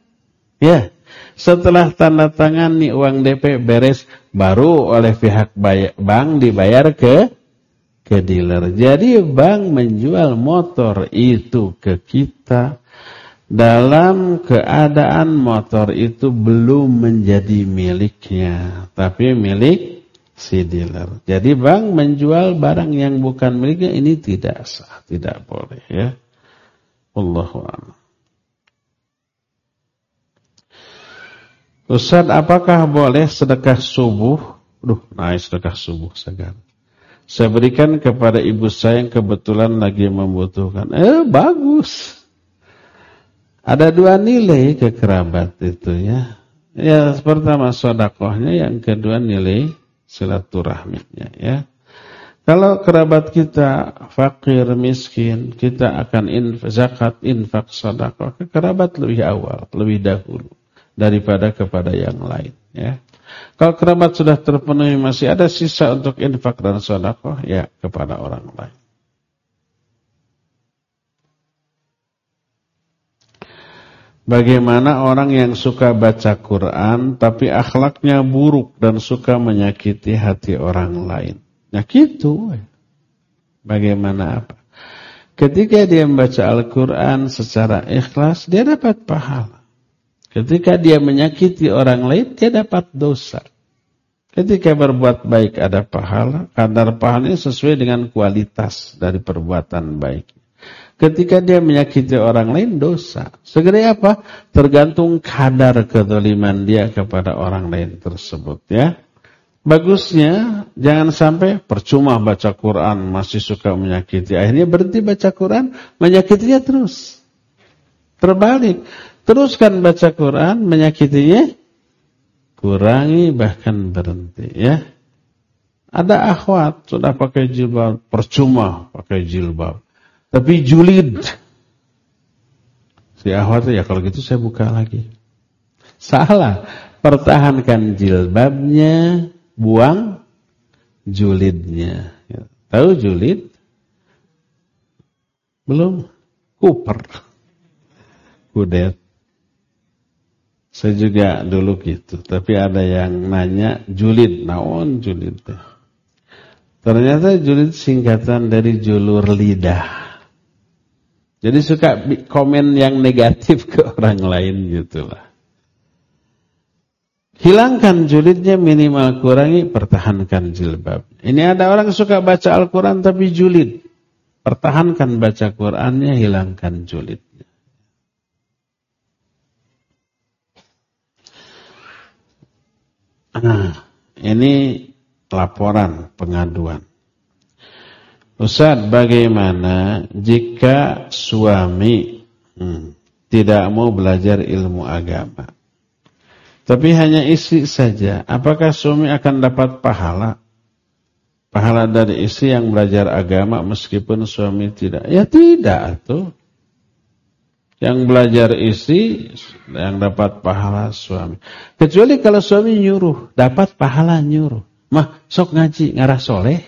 Ya. Setelah tanda tangan nih uang DP beres, baru oleh pihak bank dibayar ke ke dealer. Jadi bank menjual motor itu ke kita dalam keadaan motor itu belum menjadi miliknya, tapi milik si dealer. Jadi bank menjual barang yang bukan miliknya ini tidak sah, tidak boleh ya. Allahu a'lam. Ustaz, apakah boleh sedekah subuh? Duh, naik sedekah subuh segar. Saya berikan kepada ibu saya yang kebetulan lagi membutuhkan. Eh, bagus. Ada dua nilai ke kerabat itu ya. Ya, pertama sodakohnya, yang kedua nilai silaturahminya ya. Kalau kerabat kita fakir, miskin, kita akan infak, zakat, infak, sodakoh. Ke kerabat lebih awal, lebih dahulu daripada kepada yang lain. Ya. Kalau kerabat sudah terpenuhi masih ada sisa untuk infak dan sedekah ya kepada orang lain. Bagaimana orang yang suka baca Quran tapi akhlaknya buruk dan suka menyakiti hati orang lain. Nah gitu. Bagaimana apa? Ketika dia membaca Al-Quran secara ikhlas, dia dapat pahala. Ketika dia menyakiti orang lain, dia dapat dosa. Ketika berbuat baik ada pahala, kadar pahalanya sesuai dengan kualitas dari perbuatan baik. Ketika dia menyakiti orang lain, dosa. Segera apa? Tergantung kadar kedoliman dia kepada orang lain tersebut. ya. Bagusnya, jangan sampai percuma baca Quran, masih suka menyakiti. Akhirnya berhenti baca Quran, menyakitinya terus. Terbalik. Teruskan baca Quran, menyakitinya, kurangi bahkan berhenti ya. Ada akhwat sudah pakai jilbab, percuma pakai jilbab. Tapi julid. Si akhwat ya kalau gitu saya buka lagi. Salah. Pertahankan jilbabnya, buang julidnya. Ya. Tahu julid? Belum? Kuper. Kudet. Saya juga dulu gitu, tapi ada yang nanya julid, naon julid. Ternyata julid singkatan dari julur lidah. Jadi suka komen yang negatif ke orang lain gitulah. Hilangkan julidnya minimal kurangi, pertahankan jilbab. Ini ada orang suka baca Al-Quran tapi julid. Pertahankan baca Qurannya, hilangkan julidnya. Nah, ini laporan pengaduan. Ustaz, bagaimana jika suami hmm, tidak mau belajar ilmu agama? Tapi hanya istri saja. Apakah suami akan dapat pahala? Pahala dari istri yang belajar agama meskipun suami tidak? Ya tidak tuh. Yang belajar istri yang dapat pahala suami. Kecuali kalau suami nyuruh, dapat pahala nyuruh. Mah, sok ngaji, ngarah soleh.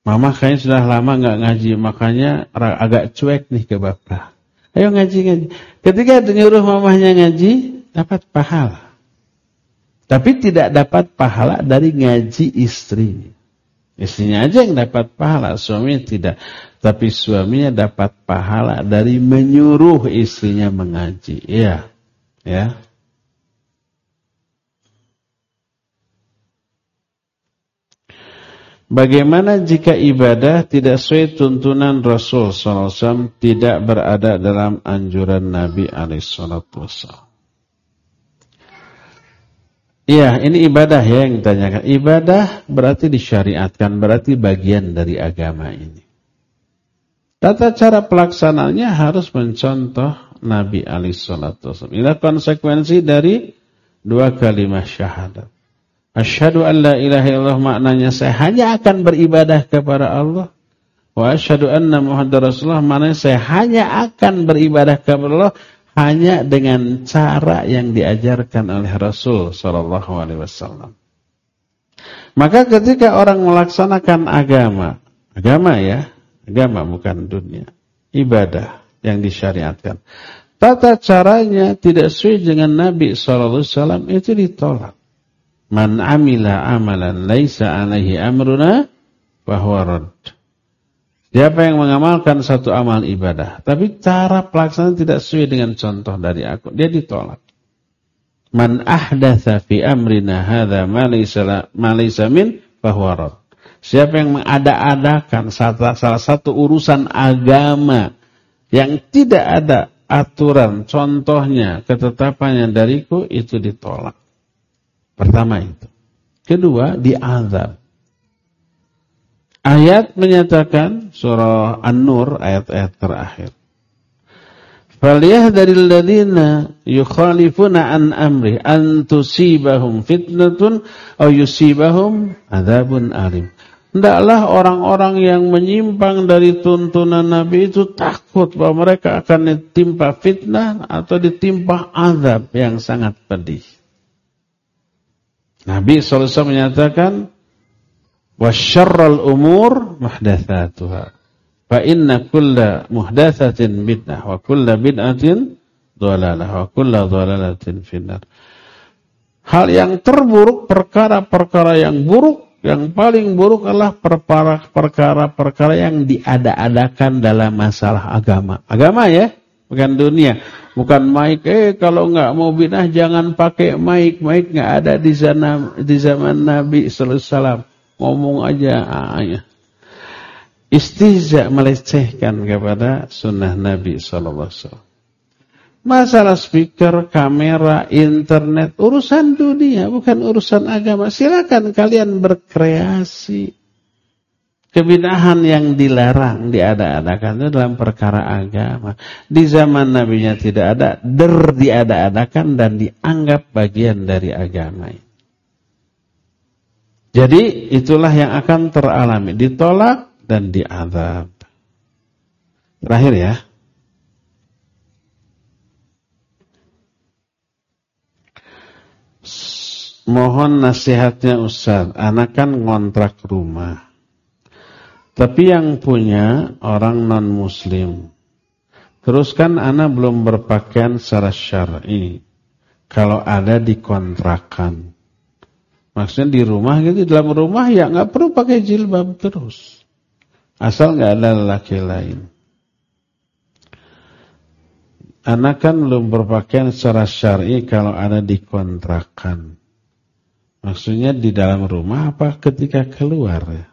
Mama kayaknya sudah lama nggak ngaji, makanya agak cuek nih ke bapak. Ayo ngaji-ngaji. Ketika nyuruh mamahnya ngaji, dapat pahala. Tapi tidak dapat pahala dari ngaji istri. Istrinya aja yang dapat pahala, suami tidak. Tapi suaminya dapat pahala dari menyuruh istrinya mengaji. Iya. Ya. Bagaimana jika ibadah tidak sesuai tuntunan Rasul SAW tidak berada dalam anjuran Nabi SAW? Iya, ini ibadah ya yang ditanyakan. Ibadah berarti disyariatkan, berarti bagian dari agama ini. Tata cara pelaksananya harus mencontoh Nabi Ali Shallallahu Wasallam. Inilah konsekuensi dari dua kalimat syahadat. Asyhadu an la ilaha illallah maknanya saya hanya akan beribadah kepada Allah. Wa asyhadu anna Muhammadar Rasulullah maknanya saya hanya akan beribadah kepada Allah hanya dengan cara yang diajarkan oleh Rasul sallallahu alaihi wasallam. Maka ketika orang melaksanakan agama, agama ya, agama bukan dunia, ibadah yang disyariatkan. Tata caranya tidak sesuai dengan Nabi sallallahu alaihi wasallam itu ditolak. Man amila amalan laisa alaihi amruna rad. Siapa yang mengamalkan satu amal ibadah, tapi cara pelaksanaan tidak sesuai dengan contoh dari aku, dia ditolak. Man ahdatha fi amrina hadza ma laysa min Siapa yang mengada-adakan salah satu urusan agama yang tidak ada aturan, contohnya, ketetapannya dariku, itu ditolak. Pertama itu. Kedua, diazab. Ayat menyatakan surah An-Nur ayat-ayat terakhir. Falyahdharil ladzina yukhalifuna an amri an tusibahum fitnatun aw yusibahum adzabun alim. Hendaklah orang-orang yang menyimpang dari tuntunan Nabi itu takut bahwa mereka akan ditimpa fitnah atau ditimpa azab yang sangat pedih. Nabi SAW menyatakan wasyarral umur muhdatsatuha. Fa inna kulla muhdatsatin bid'ah wa kulla bid'atin dhalalah wa kulla dhalalatin finnar. Hal yang terburuk perkara-perkara yang buruk yang paling buruk adalah perkara-perkara yang diada-adakan dalam masalah agama. Agama ya bukan dunia. Bukan mic eh kalau nggak mau bid'ah jangan pakai mic. Mic nggak ada di sana di zaman Nabi sallallahu alaihi wasallam ngomong aja ya. Istiza melecehkan kepada sunnah Nabi SAW. Masalah speaker, kamera, internet, urusan dunia, bukan urusan agama. Silakan kalian berkreasi. Kebidahan yang dilarang, diada-adakan itu dalam perkara agama. Di zaman Nabi-Nya tidak ada, der diada-adakan dan dianggap bagian dari agama itu. Jadi itulah yang akan teralami, ditolak dan diadab. Terakhir ya. Mohon nasihatnya Ustaz, anak kan ngontrak rumah. Tapi yang punya orang non muslim. Terus kan anak belum berpakaian secara syar'i. Kalau ada dikontrakan. Maksudnya di rumah gitu, dalam rumah ya nggak perlu pakai jilbab terus. Asal nggak ada laki lain. Anak kan belum berpakaian secara syar'i kalau ada di kontrakan. Maksudnya di dalam rumah apa ketika keluar ya?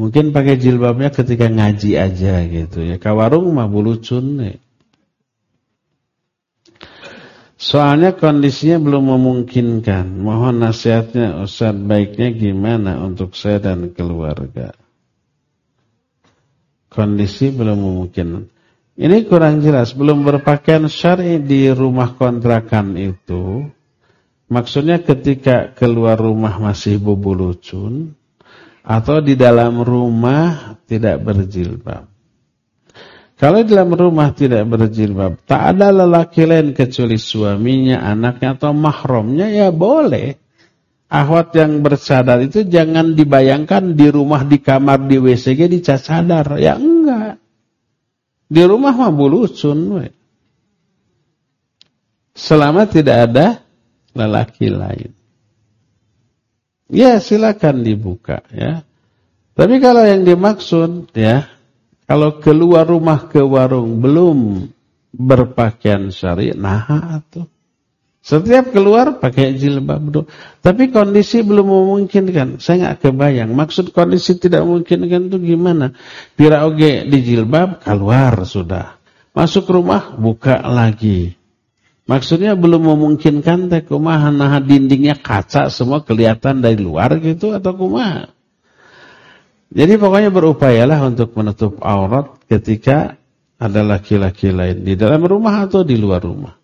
Mungkin pakai jilbabnya ketika ngaji aja gitu ya. Kawarung mah bulucun nih. Soalnya kondisinya belum memungkinkan. Mohon nasihatnya Ustaz baiknya gimana untuk saya dan keluarga. Kondisi belum memungkinkan. Ini kurang jelas. Belum berpakaian syar'i di rumah kontrakan itu. Maksudnya ketika keluar rumah masih bubulucun. Atau di dalam rumah tidak berjilbab. Kalau dalam rumah tidak berjilbab, tak ada lelaki lain kecuali suaminya, anaknya atau mahramnya ya boleh. Ahwat yang bersadar itu jangan dibayangkan di rumah, di kamar, di WCG dicadar. Ya enggak. Di rumah mah bulusun. We. Selama tidak ada lelaki lain. Ya silakan dibuka ya. Tapi kalau yang dimaksud ya kalau keluar rumah ke warung belum berpakaian syari, nah tuh. Setiap keluar pakai jilbab dulu. Tapi kondisi belum memungkinkan. Saya nggak kebayang. Maksud kondisi tidak memungkinkan itu gimana? Pira oge di jilbab keluar sudah. Masuk rumah buka lagi. Maksudnya belum memungkinkan teh kumaha nah dindingnya kaca semua kelihatan dari luar gitu atau kumaha? Jadi pokoknya berupayalah untuk menutup aurat ketika ada laki-laki lain di dalam rumah atau di luar rumah.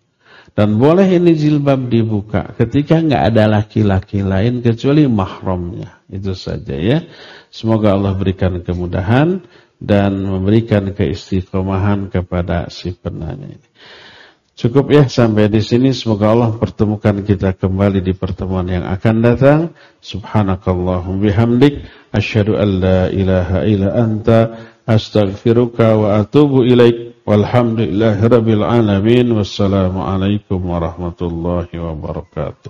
Dan boleh ini jilbab dibuka ketika nggak ada laki-laki lain kecuali mahramnya. Itu saja ya. Semoga Allah berikan kemudahan dan memberikan keistiqomahan kepada si penanya ini. Cukup ya sampai di sini. Semoga Allah pertemukan kita kembali di pertemuan yang akan datang. Subhanakallahum bihamdik. Asyhadu an la ilaha illa anta. Astaghfiruka wa atubu ilaik. Walhamdulillahi rabbil alamin. Wassalamualaikum warahmatullahi wabarakatuh.